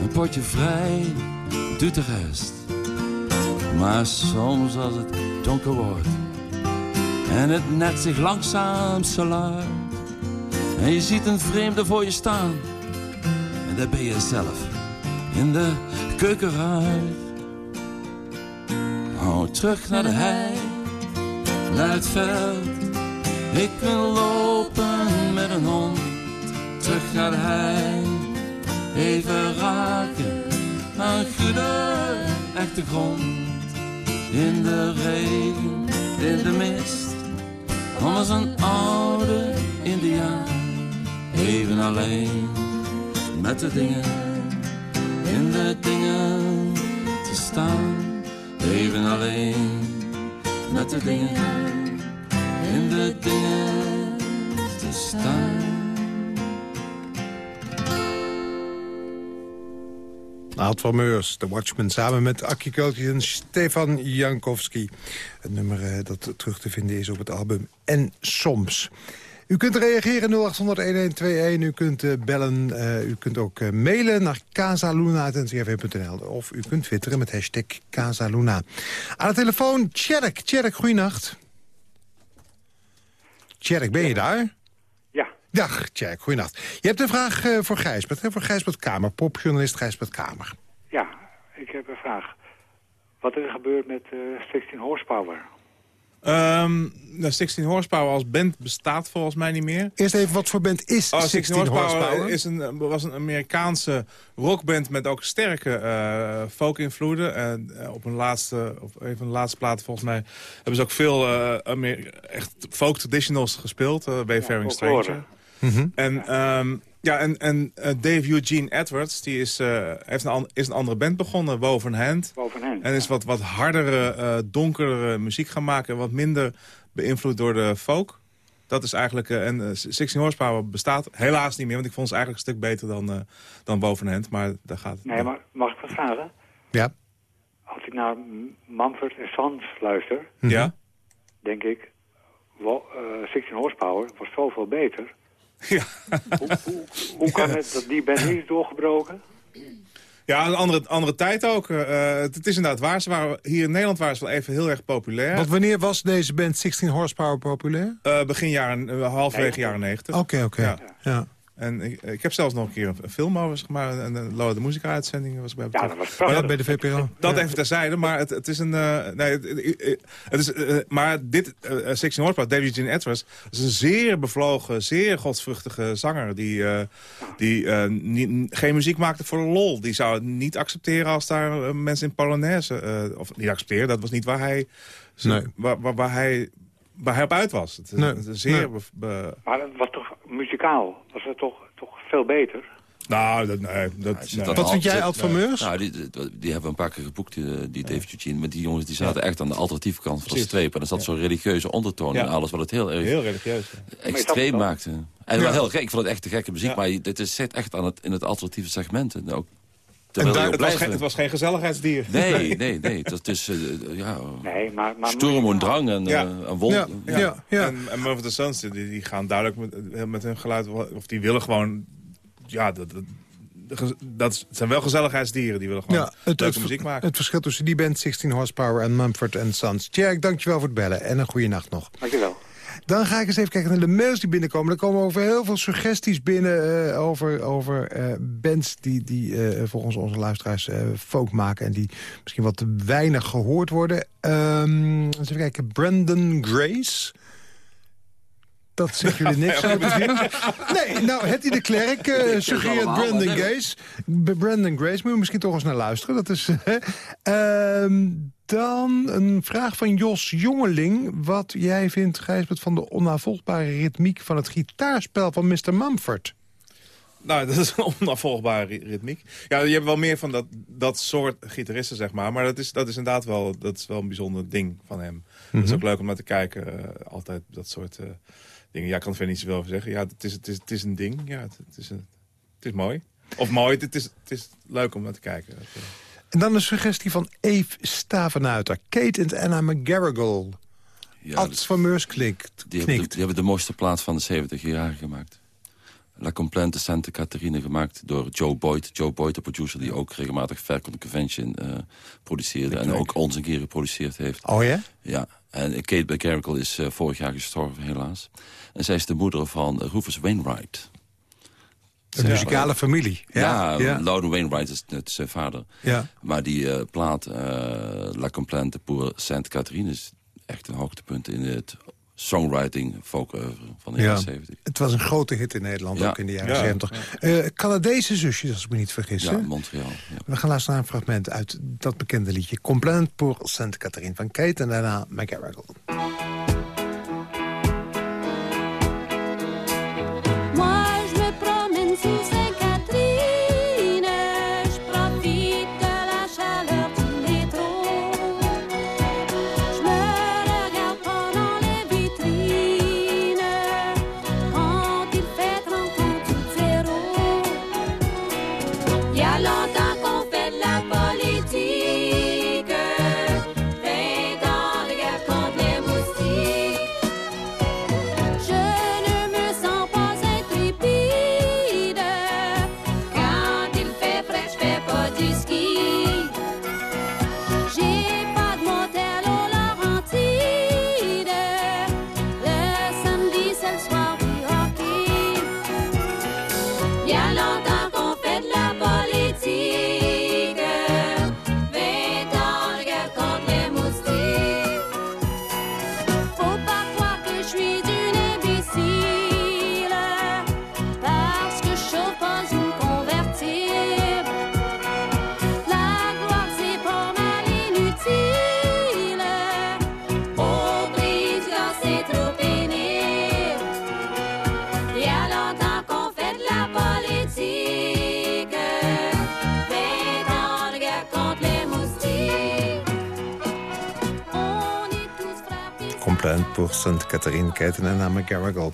Een potje vrij doet de rest. Maar soms als het donker wordt en het net zich langzaam sluit. En je ziet een vreemde voor je staan. En dat ben je zelf in de keukenruit. Terug naar de hei, naar het veld. Ik wil lopen met een hond, terug naar de hei. Even raken aan goede, echte grond. In de regen, in de mist, om als een oude indiaan. Even alleen, met de dingen, in de dingen te staan. Even alleen, met de dingen, in de dingen te staan. Aad van Meurs, de Watchman, samen met Akkie Kooltjes en Stefan Jankowski. Het nummer eh, dat terug te vinden is op het album En Soms. U kunt reageren 0800-1121. U kunt eh, bellen. eh, u kunt ook eh, mailen naar casaluna.ncrv.nl. Of u kunt twitteren met hashtag Casaluna. Aan de telefoon Tjerk. Tjerk, goeienacht. Tjerk, ben je daar? Ja. Dag, Tjerk, goeienacht. Je hebt een vraag voor Gijsbert, hè? voor Gijsbert Kamer, popjournalist Gijsbert Kamer. Ja, ik heb een vraag. Wat is er gebeurd met eh 16 horsepower? Ehm nou, 16 Horsepower als band bestaat volgens mij niet meer. Eerst even, wat voor band is Oh, 16 horsepower? Is een, was een Amerikaanse rockband met ook sterke eh folk-invloeden. En eh, op een laatste, op een van de laatste platen volgens mij... hebben ze ook veel eh, echt folk traditionals gespeeld. eh Wayfaring. Stranger. En, ehm, ja, en, en eh, Dave Eugene Edwards die is, eh, heeft een, is een andere band begonnen, Woven Hand. En is wat, wat hardere, eh donkere muziek gaan maken. Wat minder beïnvloed door de folk. Dat is eigenlijk... en eh, 16 Horsepower bestaat helaas niet meer. Want ik vond ze eigenlijk een stuk beter dan, eh dan Woven Hand. Maar daar gaat het Nee, maar mag ik wat vragen? Ja. Als ik naar Mumford en Sons luister, Ja? denk ik... Wo- eh 16 horsepower was zoveel beter. Ja. Hoe, hoe, hoe kan het dat die band niet is doorgebroken? Ja, een andere, andere tijd ook. Eh, het is inderdaad waar. Ze waren, hier in Nederland waren ze wel even heel erg populair. Want wanneer was deze band 16 horsepower populair? Eh, begin jaren, eh, halverwege jaren 90. Oké, oké. Ja. Ja. En ik, ik heb zelfs nog een keer een, een film over, zeg maar, een, een Lola de Muzika uitzending was bij Ja, dat was Maar dat bij de VPRO. Dat Ja. even terzijde, maar het, het is een... eh, nee, het, is, eh, maar dit, uh, 16 Horsepower, David Gene Edwards... is een zeer bevlogen, zeer godsvruchtige zanger... die, eh, die eh, niet, geen muziek maakte voor lol. Die zou het niet accepteren als daar eh, mensen in Polonaise... eh, of niet accepteren, dat was niet waar hij, Nee. waar, waar, waar hij, waar hij op uit was. Het is Nee. een zeer... Nee. be- be- Maar het was toch muzikaal? Was het toch, toch veel beter? nou, dat, nee, dat, Wat vind jij, Ad van Meurs? Nou, die, die, die hebben we een paar keer geboekt, die, die Dave Eugene. Maar die jongens die zaten echt aan de alternatieve kant van de streep. En er zat zo'n religieuze ondertoon Ja. in alles, wat het heel erg Heel religieus. ja. extreem maakte. En wel heel gek, ik vond het echt te gekke muziek. Ja. Maar dit is, zit echt aan het, in het alternatieve segment. En ook, En daar- Het was, geen, het was geen gezelligheidsdier. Nee, nee, nee. Het is uh, ja, Nee, maar... maar sturm en drang en, Ja. eh, en wol. Ja, ja, ja. En, Sons, die, die gaan duidelijk met, met hun geluid... of die willen gewoon... Ja, dat, dat, dat, dat zijn wel gezelligheidsdieren. Die willen gewoon Ja, het, leuke het, muziek maken. het verschil tussen die band 16 horsepower en Mumford Sons. Tjerk, dankjewel voor het bellen en een goede nacht nog. Dankjewel. Dan ga ik eens even kijken naar de mails die binnenkomen. Er komen over heel veel suggesties binnen eh, over, over eh, bands die, die eh, volgens onze luisteraars folk maken... en die misschien wat te weinig gehoord worden. Ehm, eens even kijken, Brandon Grace... Dat zegt jullie niks uit. Nee, nou, Hetty de Klerk eh, suggereert Brandon. Grace. Brandon Grace, moet je misschien toch eens naar luisteren. Dat is, Ehm, dan een vraag van Jos Jongeling. Wat jij vindt, Gijsbert, van de onnavolgbare ritmiek... van het gitaarspel van Mr. Mumford. Nou, dat is een onafvolgbare ri- ritmiek. Ja, je hebt wel meer van dat, dat soort gitaristen, zeg maar. Maar dat is, dat is inderdaad wel, dat is wel een bijzonder ding van hem. Het is ook leuk om naar te kijken. eh, altijd dat soort eh, dingen. Ja, ik kan er verder niet zoveel over zeggen. Ja, het is, het is, het is een ding. Ja, het, het is, een, het is mooi. Of mooi, het is, het is leuk om naar te kijken. Dat, eh, En dan een suggestie van Eve Stavenuiter. Kate en Anna McGarrigle. Ja, Ad dat- van Meurs klinkt, die, hebben de, knikt. die hebben de mooiste plaat van de 70 jaar gemaakt. La Complente Santa Caterina gemaakt door Joe Boyd. Joe Boyd, de producer die ook regelmatig Falcon Convention eh, produceerde. En ook ons een keer geproduceerd heeft. Oh ja? Ja, en Kate McGarrigle is eh, vorig jaar gestorven helaas. En zij is de moeder van Rufus Wainwright. Een muzikale familie. Ja, Ja, ja. Loudon Wainwright is net zijn vader. Ja. Maar die eh, plaat, eh, La Complente pour Sainte Catherine... is echt een hoogtepunt in het songwriting folk van de Ja. jaren 70. Het was een grote hit in Nederland, Ja. ook in de jaren Ja. 70. Eh, Canadese zusjes, als ik me niet vergis. Ja, hè? Montreal. Ja. We gaan luisteren naar een fragment uit dat bekende liedje... Complaint pour Sainte Catherine van Kate en daarna McGarrigle. Complaint pour Sainte Catherine, Kate en Anna McGarrigle.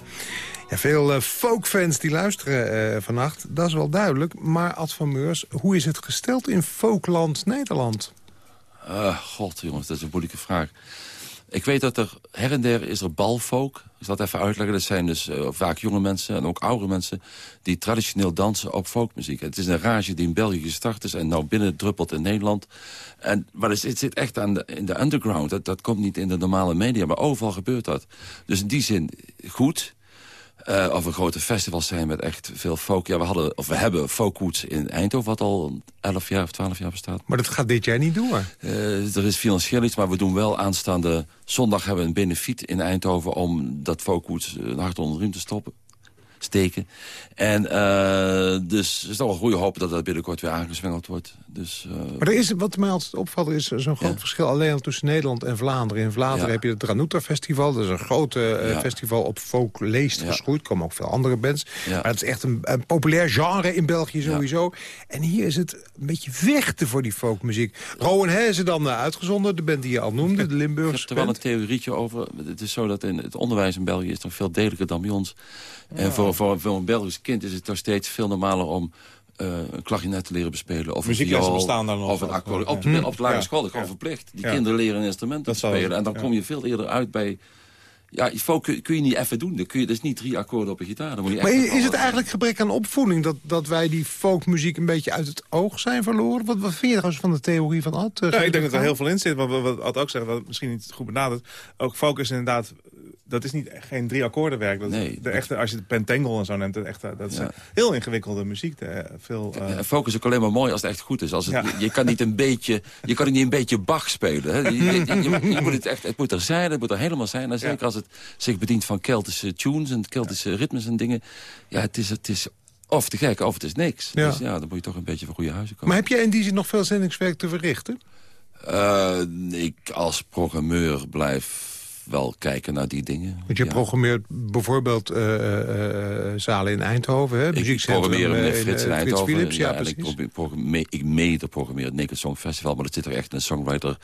Ja, veel eh, folkfans die luisteren eh, vannacht, dat is wel duidelijk. Maar Ad van Meurs, hoe is het gesteld in folkland Nederland? Ah, god jongens, dat is een moeilijke vraag. Ik weet dat er her en der is er balfolk. Ik zal het even uitleggen. Dat zijn dus eh, vaak jonge mensen en ook oudere mensen... die traditioneel dansen op folkmuziek. Het is een rage die in België gestart is... en nou binnen druppelt in Nederland. En, maar het het zit echt aan de, in de underground. Dat, dat komt niet in de normale media, maar overal gebeurt dat. Dus in die zin goed... Eh, of er grote festivals zijn met echt veel folk. Ja, we, hadden, of we hebben Folkwoods in Eindhoven... wat al 11 jaar of 12 jaar bestaat. Maar dat gaat dit jaar niet door. Eh, er is financieel iets, maar we doen wel aanstaande zondag... hebben we een benefiet in Eindhoven om dat Folkwoods een hart onder de riem te stoppen. Steken. En eh, dus er is toch wel goede hoop dat dat binnenkort weer aangezwengeld wordt. Dus, eh, Maar er is, wat mij altijd opvalt, is zo'n groot Ja. verschil alleen al tussen Nederland en Vlaanderen. In Vlaanderen Ja. heb je het Ranuta Festival. Dat is een groot eh, Ja. festival op folkleest Ja. geschoeid. Er komen ook veel andere bands. Ja. Maar het is echt een, een populair genre in België sowieso. En hier is het een beetje vechten voor die folkmuziek. Rowan Hezen dan eh, uitgezonden, de band die je al noemde, de ik heb Limburgse er wel een theorietje over. Het is zo dat in het onderwijs in België is nog veel degelijker dan bij ons. En voor, voor, voor een Belgisch kind is het nog steeds veel normaler om eh, een klarinet te leren bespelen. Of een Muzieklessen viool, bestaan daar nog Of een akkoord. Ja. Op, de- op de lagere school, dat is gewoon Ja. verplicht. Die Ja. kinderen leren een instrument Dat te spelen. En dan ja. kom je veel eerder uit bij... Ja, folk kun, kun je niet even doen. Dan kun je, dat is niet drie akkoorden op een gitaar. Dan moet je Maar echt is het eigenlijk gebrek aan opvoeding... dat, dat wij die folkmuziek een beetje uit het oog zijn verloren? Wat, wat vind je trouwens van de theorie van Ad? eh, Ja, ik denk dat er heel veel in zit. Want wat Ad ook zegt, wat misschien niet goed benaderd. Ook focus inderdaad, dat is niet, geen drie akkoordenwerk. Dat, Nee, de dat- echte, als je het pentangle en zo neemt, dat, echt, dat is Ja. heel ingewikkelde muziek. De, veel, eh, is ook alleen maar mooi als het echt goed is. Als het, Ja. je, kan niet een beetje, je kan niet een beetje Bach spelen. Hè. Je, je, je- je moet het, echt, het moet er zijn, het moet er helemaal zijn. En zeker Ja. als het zich bedient van Keltische tunes en Keltische ritmes en dingen. Ja, het is, het is of te gek of het is niks. Ja. Dus ja, dan moet je toch een beetje van goede huizen komen. Maar heb jij in die zin nog veel zendingswerk te verrichten? Eh, ik als programmeur blijf wel kijken naar die dingen. Want je Ja. programmeert bijvoorbeeld eh, eh, eh, zalen in Eindhoven, hè? Ik programmeer hem met Frits in Eindhoven. Philips, ja, ik, precies. probeer- programme- ik mede programmeer Naked Song Festival... maar dat zit er echt in songwriter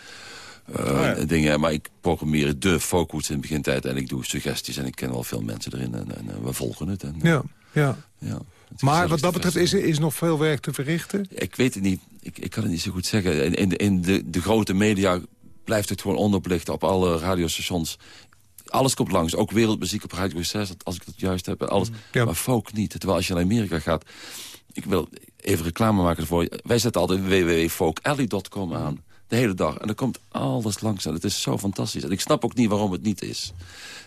ja. dingen. Maar ik programmeer de focus in de begintijd... en ik doe suggesties en ik ken wel veel mensen erin. En, en, we volgen het. En, Ja, ja. ja, het Maar wat dat betreft is er is nog veel werk te verrichten. Ik weet het niet. Ik, ik kan het niet zo goed zeggen. In, in, in de, de grote media blijft het gewoon onderbelicht op alle radiostations. Alles komt langs. Ook wereldmuziek op Radio 6, als ik het juist heb. Alles. Ja. Maar folk niet. Terwijl als je naar Amerika gaat... Ik wil even reclame maken ervoor. Wij zetten altijd www.folkalley.com aan. De hele dag. En er komt alles langs. En het is zo fantastisch. En ik snap ook niet waarom het niet is.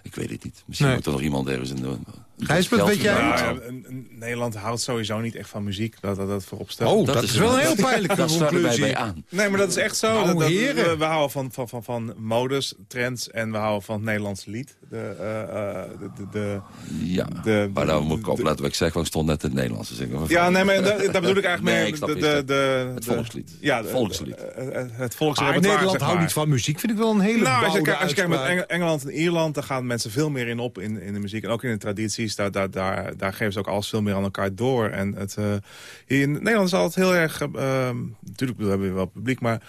Ik weet het niet. Misschien Nee. moet er nog iemand ergens in de... Gijs, wat geld weet jij? Ja, Nederland houdt sowieso niet echt van muziek. Dat dat, dat voorop stelt. Oh, dat, is wel een heel pijnlijke Daar wij conclusie. bij aan. Nee, maar dat is echt zo. Nou, Dat- dat- heren. we, we houden van, van, van, van modes, trends en we houden van het Nederlandse lied. De, eh, eh, de, de, de- Ja, De- maar daar moet ik opletten. wat Ik zeg, want ik stond net in het Nederlands te zingen. ja, nee, maar dat, dat bedoel ik eigenlijk Nee, meer. ik de, de, de, Het de- volkslied. Ja, de- Volkslied. eh, het Maar volksrepertoire, Nederland zeg houdt niet van muziek, vind ik wel een hele Nou, als je, kijkt- als je kijkt met Engeland en Ierland, dan gaan mensen veel meer in op in, in de muziek. En ook in de daar, daar, daar, geven ze ook alles veel meer aan elkaar door. En het, eh, in Nederland is altijd heel erg... eh, ehm, natuurlijk hebben we wel publiek, maar...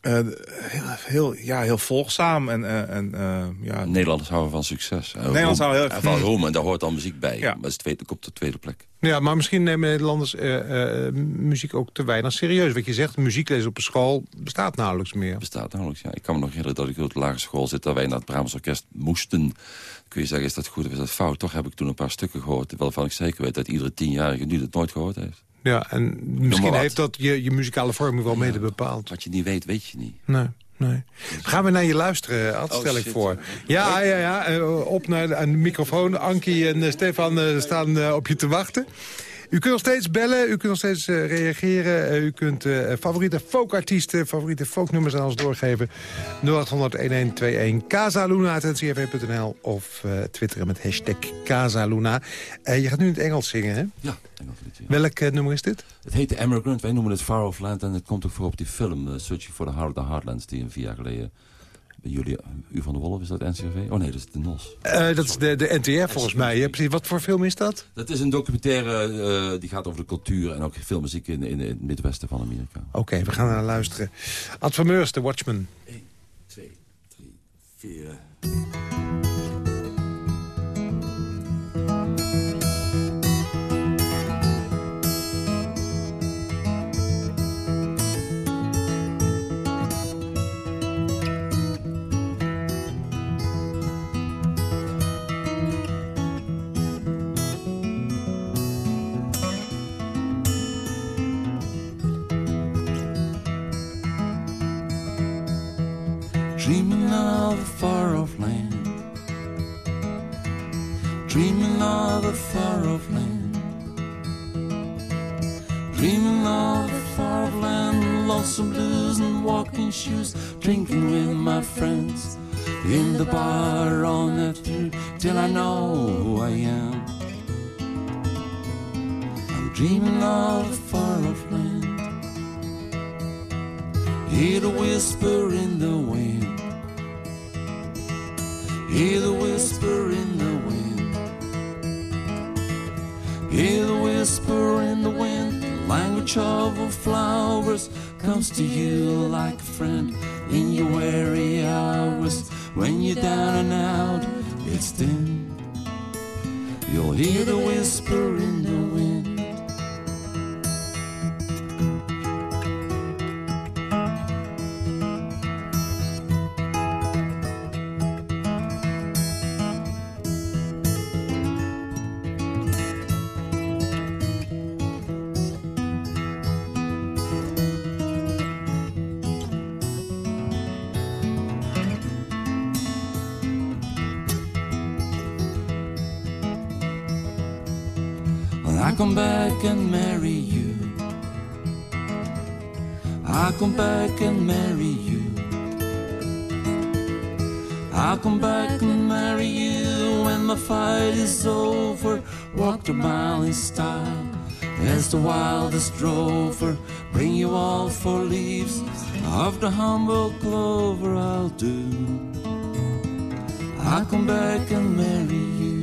eh, heel, heel, ja, heel volgzaam en, eh, en eh, ja, Nederlanders houden van succes. En Nederlanders roem- houden heel van- roem. En daar hoort dan muziek bij. Ja. Maar het komt op de tweede plek. Ja, maar misschien nemen Nederlanders eh, eh, muziek ook te weinig serieus. Wat je zegt, muziekles op een school bestaat nauwelijks meer. Bestaat nauwelijks. Ja. Ik kan me nog herinneren dat ik op de lagere school zit... dat wij naar het Brahms Orkest moesten. Kun je zeggen, is dat goed of is dat fout? Toch heb ik toen een paar stukken gehoord... waarvan ik zeker weet dat iedere tienjarige nu het nooit gehoord heeft. Ja, en misschien heeft dat je, je muzikale vorming wel mede bepaald. Wat je niet weet, weet je niet. Nee, nee. Gaan we naar je luisteren, Ad, Oh, stel ik voor. Ja, ja, ja. eh, op naar de, aan de microfoon. Ankie en eh, Stefan eh, staan op je te wachten. U kunt nog steeds bellen, u kunt nog steeds eh, reageren. Eh, u kunt eh, favoriete folkartiesten, favoriete folknummers aan ons doorgeven. 0800-1121 casaluna.ncrv.nl of twitteren met hashtag Casaluna. Je gaat nu in het Engels zingen, hè? Ja, Engels liedje. Welk nummer is dit? Het heet The Emigrant. Wij noemen het Far Off Land. En het komt ook voor op die film Searching for the Heart of the Heartlands... die een vier jaar geleden... Jullie, eh, U van de Wolf, is dat NCRV? Oh nee, dat is de NOS. Eh, dat is de, de NTR volgens mij. hè? Precies. Wat voor film is dat? Dat is een documentaire eh, die gaat over de cultuur... en ook veel muziek in, in, in het midwesten van Amerika. Oké, we gaan naar luisteren. Ad van Meurs, The Watchman. 1, 2, 3, 4... of a far off land. Dreaming of a far off land. Dreaming of a far off land. Lonesome blues and walking shoes. Drinking with my friends. In the bar all night through. Till I know who I am. I'm dreaming of a far off land. Hear the whisper in the wind. Hear the whisper in the wind. Hear the whisper in the wind. The language of the flowers comes to you like a friend in your weary hours. When you're down and out, it's dim. You'll hear the whisper in the wind. And marry you, I'll come back and marry you. I'll come back and marry you when my fight is over. Walk the mile in style as the wildest drover. Bring you all four leaves of the humble clover. I'll do I'll come back and marry you.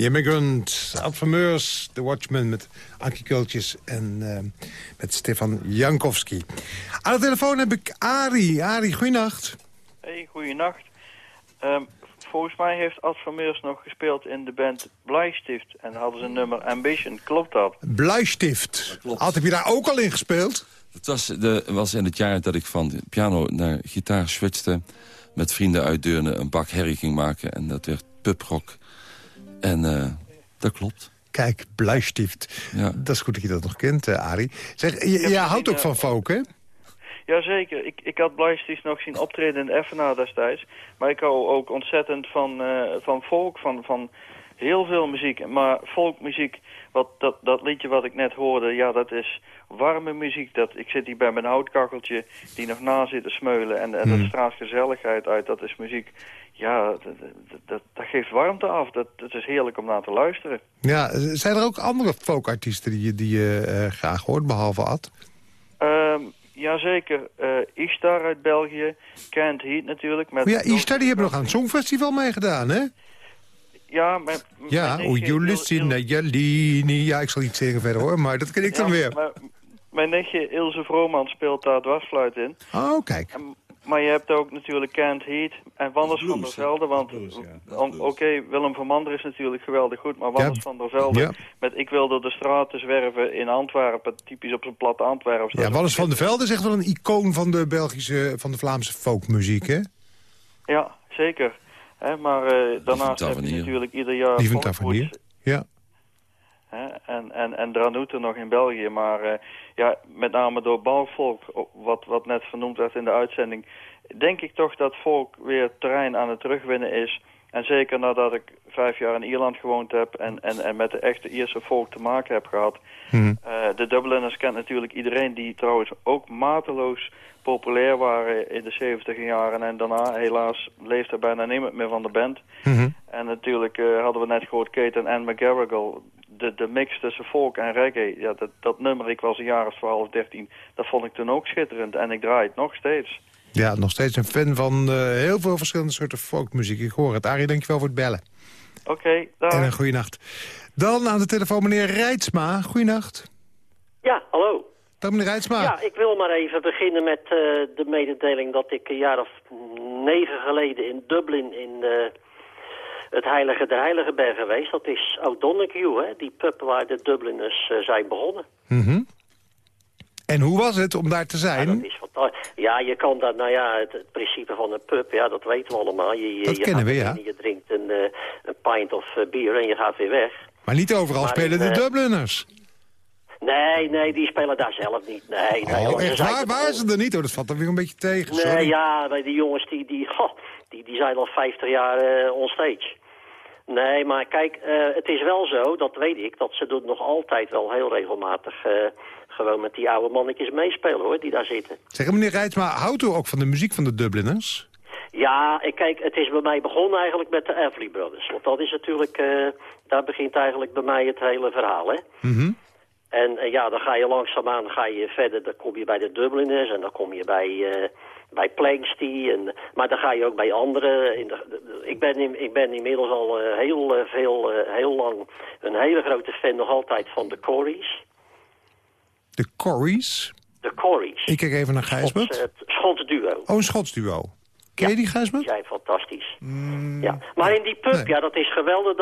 The Immigrant, Ad van Meurs, The Watchman met Ankie Kultjes en eh, met Stefan Jankowski. Aan de telefoon heb ik Arie. Arie, goeienacht. Hey, goeienacht. Ehm volgens mij heeft Ad van Meurs nog gespeeld in de band Bleistift. En hadden ze een nummer Ambition. Klopt dat? Bluistift. Had heb je daar ook al in gespeeld? Het was, de, was in het jaar dat ik van piano naar gitaar switchte... met vrienden uit Deurne een bak herrie ging maken. En dat werd pubrock. En eh, dat klopt. Kijk, Bluistift. Ja. Dat is goed dat je dat nog kent, eh, Arie. Zeg, je, jij houdt ook van folk, hè? Jazeker. Ik, ik had Bleistift nog zien optreden in de Effenaar destijds. Maar ik hou ook ontzettend van, eh, van folk, van, van heel veel muziek. Maar folkmuziek, wat, dat, dat liedje wat ik net hoorde, ja, dat is warme muziek. Dat, ik zit hier bij mijn houtkacheltje die nog na zit te smeulen. En, en dat straalt gezelligheid uit. Dat is muziek. Ja, dat, dat, geeft warmte af. Dat, dat is heerlijk om naar te luisteren. Ja, zijn er ook andere folkartiesten die je, die je eh, graag hoort, behalve Ad? Ehm jazeker. eh Ishtar uit België. Can't Heat natuurlijk. Met Oh ja, Ishtar, die hebben nog aan het Songfestival meegedaan, hè? Ja, mijn, Ja, mijn oh. Ja, ik zal niet zeggen verder, hoor, maar dat ken ik dan Ja, weer. maar mijn nichtje Ilse Vrooman speelt daar dwarsfluit in. Oh, kijk. Maar je hebt ook natuurlijk Can't Heat en Wanders van der Velde. Want om- oké, Willem van Mander is natuurlijk geweldig goed. Maar Wanders Ja. van der Velde Ja. met Ik wil door de straten zwerven in Antwerpen. Typisch op zijn platte Antwerpen. Ja, Wallis van der Velde is echt wel een icoon van de Belgische, van de Vlaamse folkmuziek, hè? Ja, zeker. Hè, maar eh, daarnaast heb je natuurlijk ieder jaar... Die van Folkwood, Tavernier. Ja. Hè, en, en, en Dranouter nog in België. Maar eh, ja, met name door bouwvolk, wat, wat net vernoemd werd in de uitzending... denk ik toch dat volk weer terrein aan het terugwinnen is. En zeker nadat ik vijf jaar in Ierland gewoond heb... en, en, en met de echte Ierse volk te maken heb gehad. Mhm. Eh, de Dubliners kent natuurlijk iedereen die trouwens ook mateloos populair waren in de 70 jaren. En daarna helaas leeft er bijna niemand meer van de band. Mhm. En natuurlijk eh, hadden we net gehoord Kate en Anne McGarrigle. De, de mix tussen folk en reggae. Ja, dat, dat nummer, ik was een jaar of 12 of 13. Dat vond ik toen ook schitterend. En ik draai het nog steeds. Ja, nog steeds een fan van eh, heel veel verschillende soorten folkmuziek. Ik hoor het. Arie, dankjewel voor het bellen. Oké, dag. En een goede nacht. Dan aan de telefoon meneer Rijtsma. Goeienacht. Ja, hallo. Dag meneer Rijtsma. Ja, ik wil maar even beginnen met eh, de mededeling dat ik een jaar of negen geleden in Dublin in eh, het Heilige der Heilige ben geweest. Dat is O'Donoghue, hè, die pub waar de Dubliners eh, zijn begonnen. Mhm. En hoe was het om daar te Ja, zijn? dat is fantastisch. Ja, je kan dat, nou ja, het, het principe van een pub, ja, dat weten we allemaal. Je, je, Dat je kennen we, ja. Je drinkt een, eh, een pint of eh, bier en je gaat weer weg. Maar niet overal Maar spelen in, de Dubliners. Nee, nee, die spelen daar zelf niet. Nee, nee, Oh, hoor, echt waar? Waar ze er niet? Oh, dat valt dan weer een beetje tegen. Sorry. Nee, ja, bij die jongens die, die, goh, die, die zijn al 50 jaar eh onstage. Nee, maar kijk, eh, het is wel zo, dat weet ik, dat ze doen nog altijd wel heel regelmatig eh, gewoon met die oude mannetjes meespelen hoor, die daar zitten. Zeg, meneer Rijtsma, houdt u ook van de muziek van de Dubliners? Ja, ik- kijk, het is bij mij begonnen eigenlijk met de Everly Brothers. Want dat is natuurlijk, daar begint eigenlijk bij mij het hele verhaal, hè. Mhm. En ja, dan ga je langzaamaan ga je verder, dan kom je bij de Dubliners en dan kom je bij, bij Planksty. En, maar dan ga je ook bij anderen. In de, ik, ben in, ik ben inmiddels al eh, heel eh, veel, eh, heel lang een hele grote fan nog altijd van de Corries. De Corries? De Corries. Ik kijk even naar Gijsbert. het Schots duo. Oh, een Schots duo. Ken je die, Gijsma? Die zijn fantastisch. Ja. Maar in die pub, ja, dat is geweldig.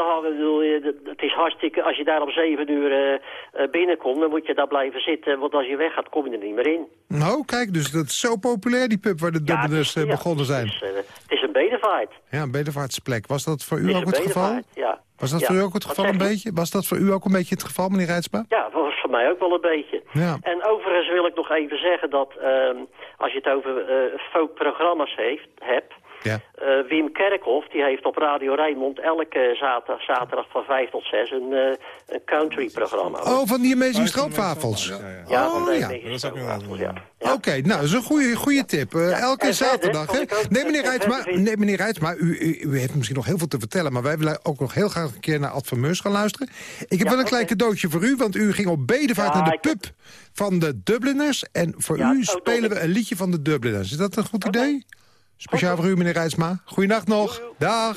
Het is hartstikke... Als je daar om zeven uur eh, eh, binnenkomt, dan moet je daar blijven zitten. Want als je weggaat, kom je er niet meer in. Nou, kijk, dus dat is zo populair, die pub waar de Ja, begonnen zijn. Het is, eh, het is een bedevaart. Ja, een bedevaartsplek. Was dat voor u ook het geval? Ja. Was dat Ja. voor u ook het geval een beetje? Was dat voor u ook een beetje het geval, meneer Rijtsma? Ja, dat was voor mij ook wel een beetje. Ja. En overigens wil ik nog even zeggen dat ehm, als je het over eh folkprogramma's heeft, hebt... Ja. eh, Wim Kerkhoff die heeft op Radio Rijnmond elke zaterdag, zaterdag van 5 tot 6 een, eh, een country-programma. Oh, van die Amazing Stroopwafels. Ja, van Oh, de ja. Amazing Stroopwafels, ja. Oké, nou, dat is een goede, goede tip. Eh, elke en zaterdag, hè? Nee, meneer en Rijtsma, nee, meneer Rijtsma u, u, u heeft misschien nog heel veel te vertellen... maar wij willen ook nog heel graag een keer naar Ad van Meurs gaan luisteren. Ik heb wel een klein cadeautje voor u, want u ging op bedevaart Ja, naar de pub van de Dubliners... en voor Ja, u oh, spelen we een liedje van de Dubliners. Is dat een goed idee? Speciaal voor u, meneer Rijtsma. Goeienacht nog. Dag.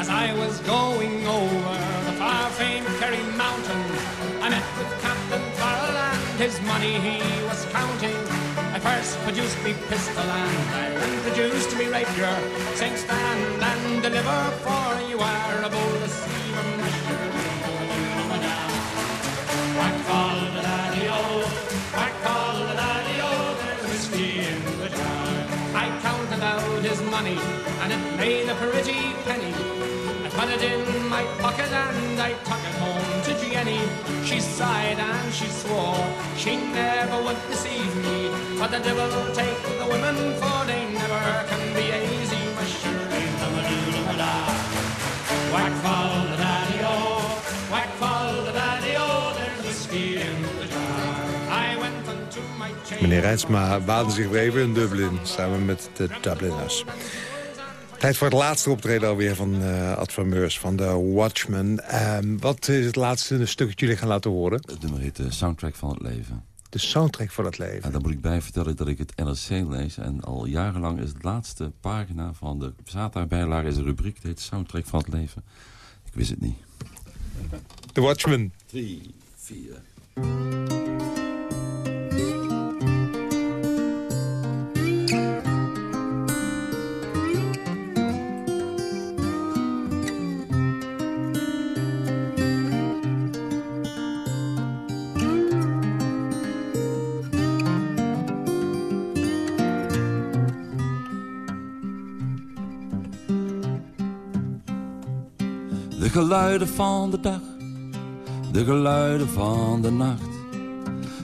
As I was going over the far-famed Kerry Mountain, I met with Captain Farrell and his money he was counting. I first produced me pistol and I introduced me rapier, saying stand and deliver for you are a bold and it made a pretty penny. I put it in my pocket and I took it home to Jenny. She sighed and she swore she never would deceive me. But the devil take the women for they never can be easy. Whack Meneer Rijtsma waande zich weer even in Dublin, samen met de Dubliners. Tijd voor het laatste optreden alweer van eh Ad van Meurs, van de Watchmen. Ehm, wat is het laatste stuk dat jullie gaan laten horen? Het nummer heet de Soundtrack van het Leven. De soundtrack van het leven. En daar moet ik bij vertellen dat ik het NRC lees. En al jarenlang is het laatste pagina van de zaterdagbijlage... is een rubriek, die heet Soundtrack van het Leven. Ik wist het niet. De Watchmen. Drie, vier... geluiden van de dag, de geluiden van de nacht...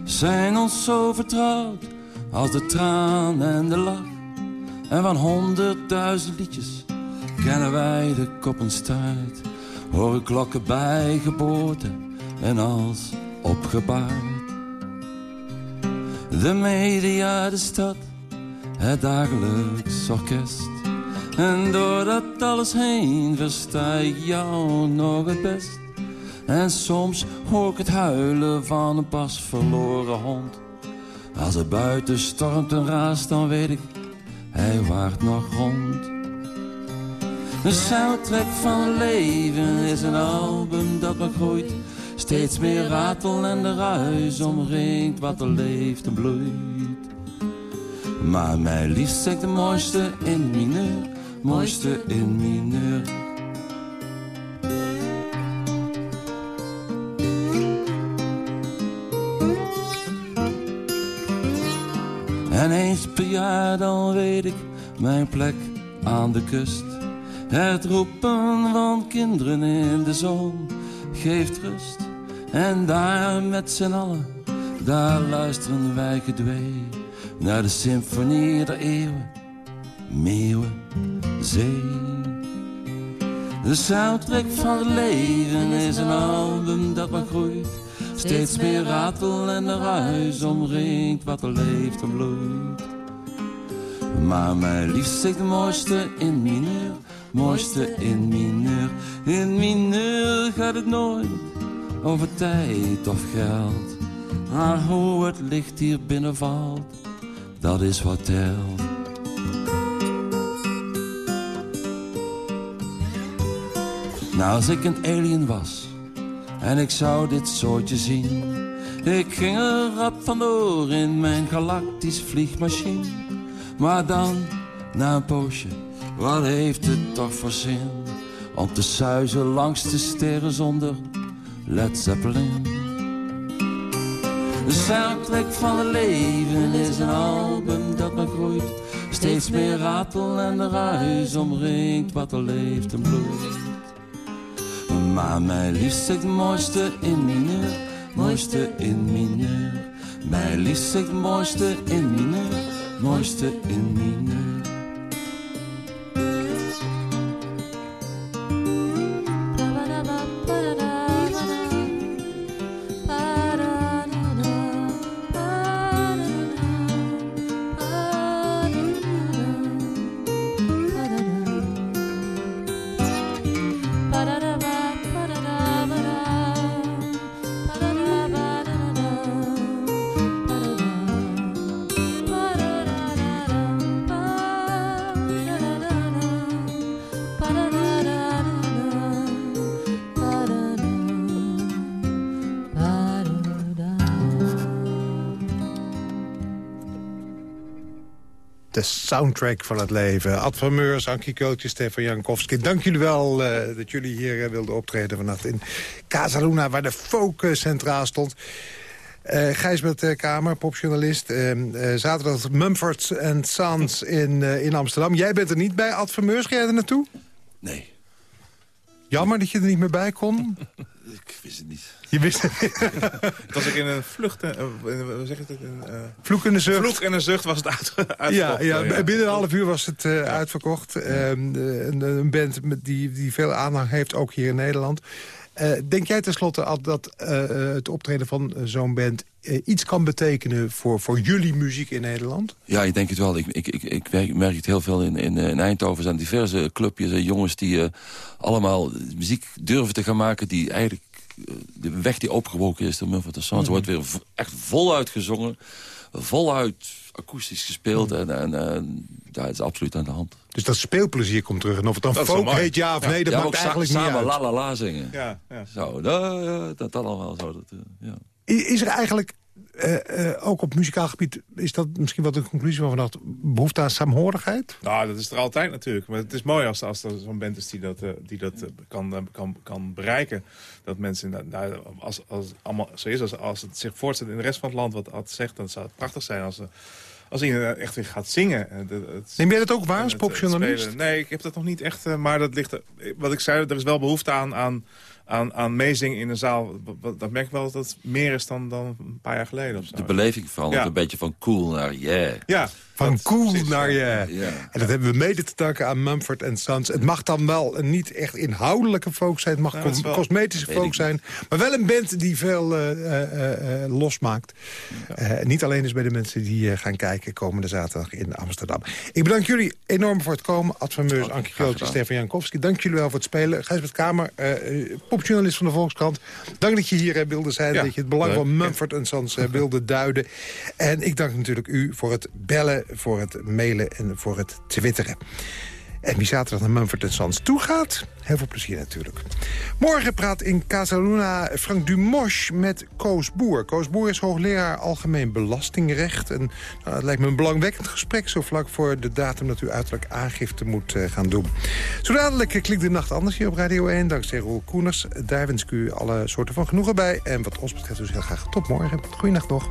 zijn ons zo vertrouwd als de traan en de lach. En van honderdduizend liedjes kennen wij de koppenstuit. Horen klokken bij geboorte en als opgebaard. De media, de stad, het dagelijks orkest. En door dat alles heen versta ik jou nog het best. En soms hoor ik het huilen van een pas verloren hond. Als het buiten stormt en raast, dan weet ik, hij waart nog rond. De soundtrack van leven is een album dat maar groeit. Steeds meer ratel en de ruis omringt wat er leeft en bloeit. Maar mijn liefst zeg de mooiste in mineur, mooiste in mineur. En eens per jaar dan weet ik mijn plek aan de kust. Het roepen van kinderen in de zon geeft rust. En daar met z'n allen, daar luisteren wij gedwee. Naar de symfonie der eeuwen, meeuwen, zee. De soundtrack van het leven is een album dat maar groeit. Steeds meer ratel en de omringt wat er leeft en bloeit. Maar mijn liefst zegt de mooiste in mineur, mooiste in mineur. In mineur gaat het nooit over tijd of geld. Maar hoe het licht hier binnenvalt, dat is wat telt. Nou, als ik een alien was, En ik zou dit soortje zien. Ik ging er rap vandoor in mijn galactisch vliegmachine. Maar dan, na een poosje, wat heeft het toch voor zin? Om te suizen langs de sterren zonder Led Zeppelin. De soundtrack van het leven is een album dat me groeit. Steeds meer ratel en de ruis omringt wat er leeft en bloeit. Maar mijn liefst het mooiste in mineur, mooiste in mineur. Mijn liefst het mooiste in mineur, mooiste in mineur. Soundtrack van het leven. Ad van Meurs, Ankie Kootje, Stefan Jankowski. Dank jullie wel eh, dat jullie hier eh, wilden optreden vannacht in Casaluna... waar de eh, centraal stond. Uh, Gijsbert uh, Kamer, popjournalist. Uh, zaterdag Mumford Sons in, in Amsterdam. Jij bent er niet bij, Ad van Meurs. Ga jij er naartoe? Nee. Jammer dat je er niet meer bij kon. Ik wist het niet. Je wist het Het was ik in een vlucht... Uh, hoe zeg je het? Een, uh, Vloek en een zucht. Vloek en een zucht was het uit, uitverkocht. Ja, ja, binnen een half uur was het uh, uitverkocht. Um, een, een, band met die, die veel aanhang heeft, ook hier in Nederland. Denk jij tenslotte dat het optreden van zo'n band... iets kan betekenen voor, voor jullie muziek in Nederland? Ja, ik denk het wel. Ik, ik, ik, ik merk het heel veel in, in, in Eindhoven. Er zijn diverse clubjes en jongens die allemaal muziek durven te gaan maken... die eigenlijk de weg die opengebroken is door Mumford Sons... wordt weer echt voluit gezongen, voluit akoestisch gespeeld. En, en, en ja, het is absoluut aan de hand. Dus dat speelplezier komt terug. En of het dan folk heet, ja of nee, dat ja, maakt eigenlijk samen niet uit. la la la zingen. Ja, ja. Zo, dat, dat, dat allemaal zo. Dat, ja. Is er eigenlijk, uh, uh, ook op muzikaal gebied... is dat misschien wat de conclusie van vannacht... behoefte aan saamhorigheid? Nou, dat is er altijd natuurlijk. Maar het is mooi als, als er zo'n band is die dat, uh, die dat kan, kan, kan bereiken. Dat mensen, nou, als, als het allemaal zo is, als, als het zich voortzet in de rest van het land... wat Ad zegt, dan zou het prachtig zijn als... als iedereen echt weer gaat zingen. Het, het, Neem jij dat ook waar als popjournalist? Nee, ik heb dat nog niet echt. Maar dat ligt, wat ik zei, er is wel behoefte aan... aan aan, aan meezingen in een zaal, dat merk ik wel dat het meer is dan, dan een paar jaar geleden. Of zo. De beleving verandert ja. een beetje van cool naar yeah. Ja, van cool naar ja. En dat hebben we mede te danken aan Mumford Sons. Het mag dan wel een niet echt inhoudelijke folk zijn. Het mag wel- cosmetische folk zijn. Maar wel een band die veel eh, eh, eh, losmaakt. Niet alleen dus bij de mensen die gaan kijken komende zaterdag in Amsterdam. Ik bedank jullie enorm voor het komen. Ad van Meurs, Ankie Grootje, gedaan. Stefan Jankowski. Dank jullie wel voor het spelen. Gijsbert Kamer, popjournalist van de Volkskrant. Dank dat je hier wilde zijn. Ja, dat je het belang leuk. van Mumford Sons wilde duiden. En ik dank natuurlijk u voor het bellen, voor het mailen en voor het twitteren. En wie zaterdag naar Mumford Sons toe gaat, heel veel plezier natuurlijk. Morgen praat in Casaluna Frank Dumosch met Koos Boer. Koos Boer is hoogleraar Algemeen Belastingrecht. En nou, het lijkt me een belangwekkend gesprek... zo vlak voor de datum dat u uiterlijk aangifte moet eh, gaan doen. Zo dadelijk klinkt de nacht anders hier op Radio 1... dankzij Roel Koeners. Daar wens ik u alle soorten van genoegen bij. En wat ons betreft dus heel graag tot morgen. Goeienacht nog.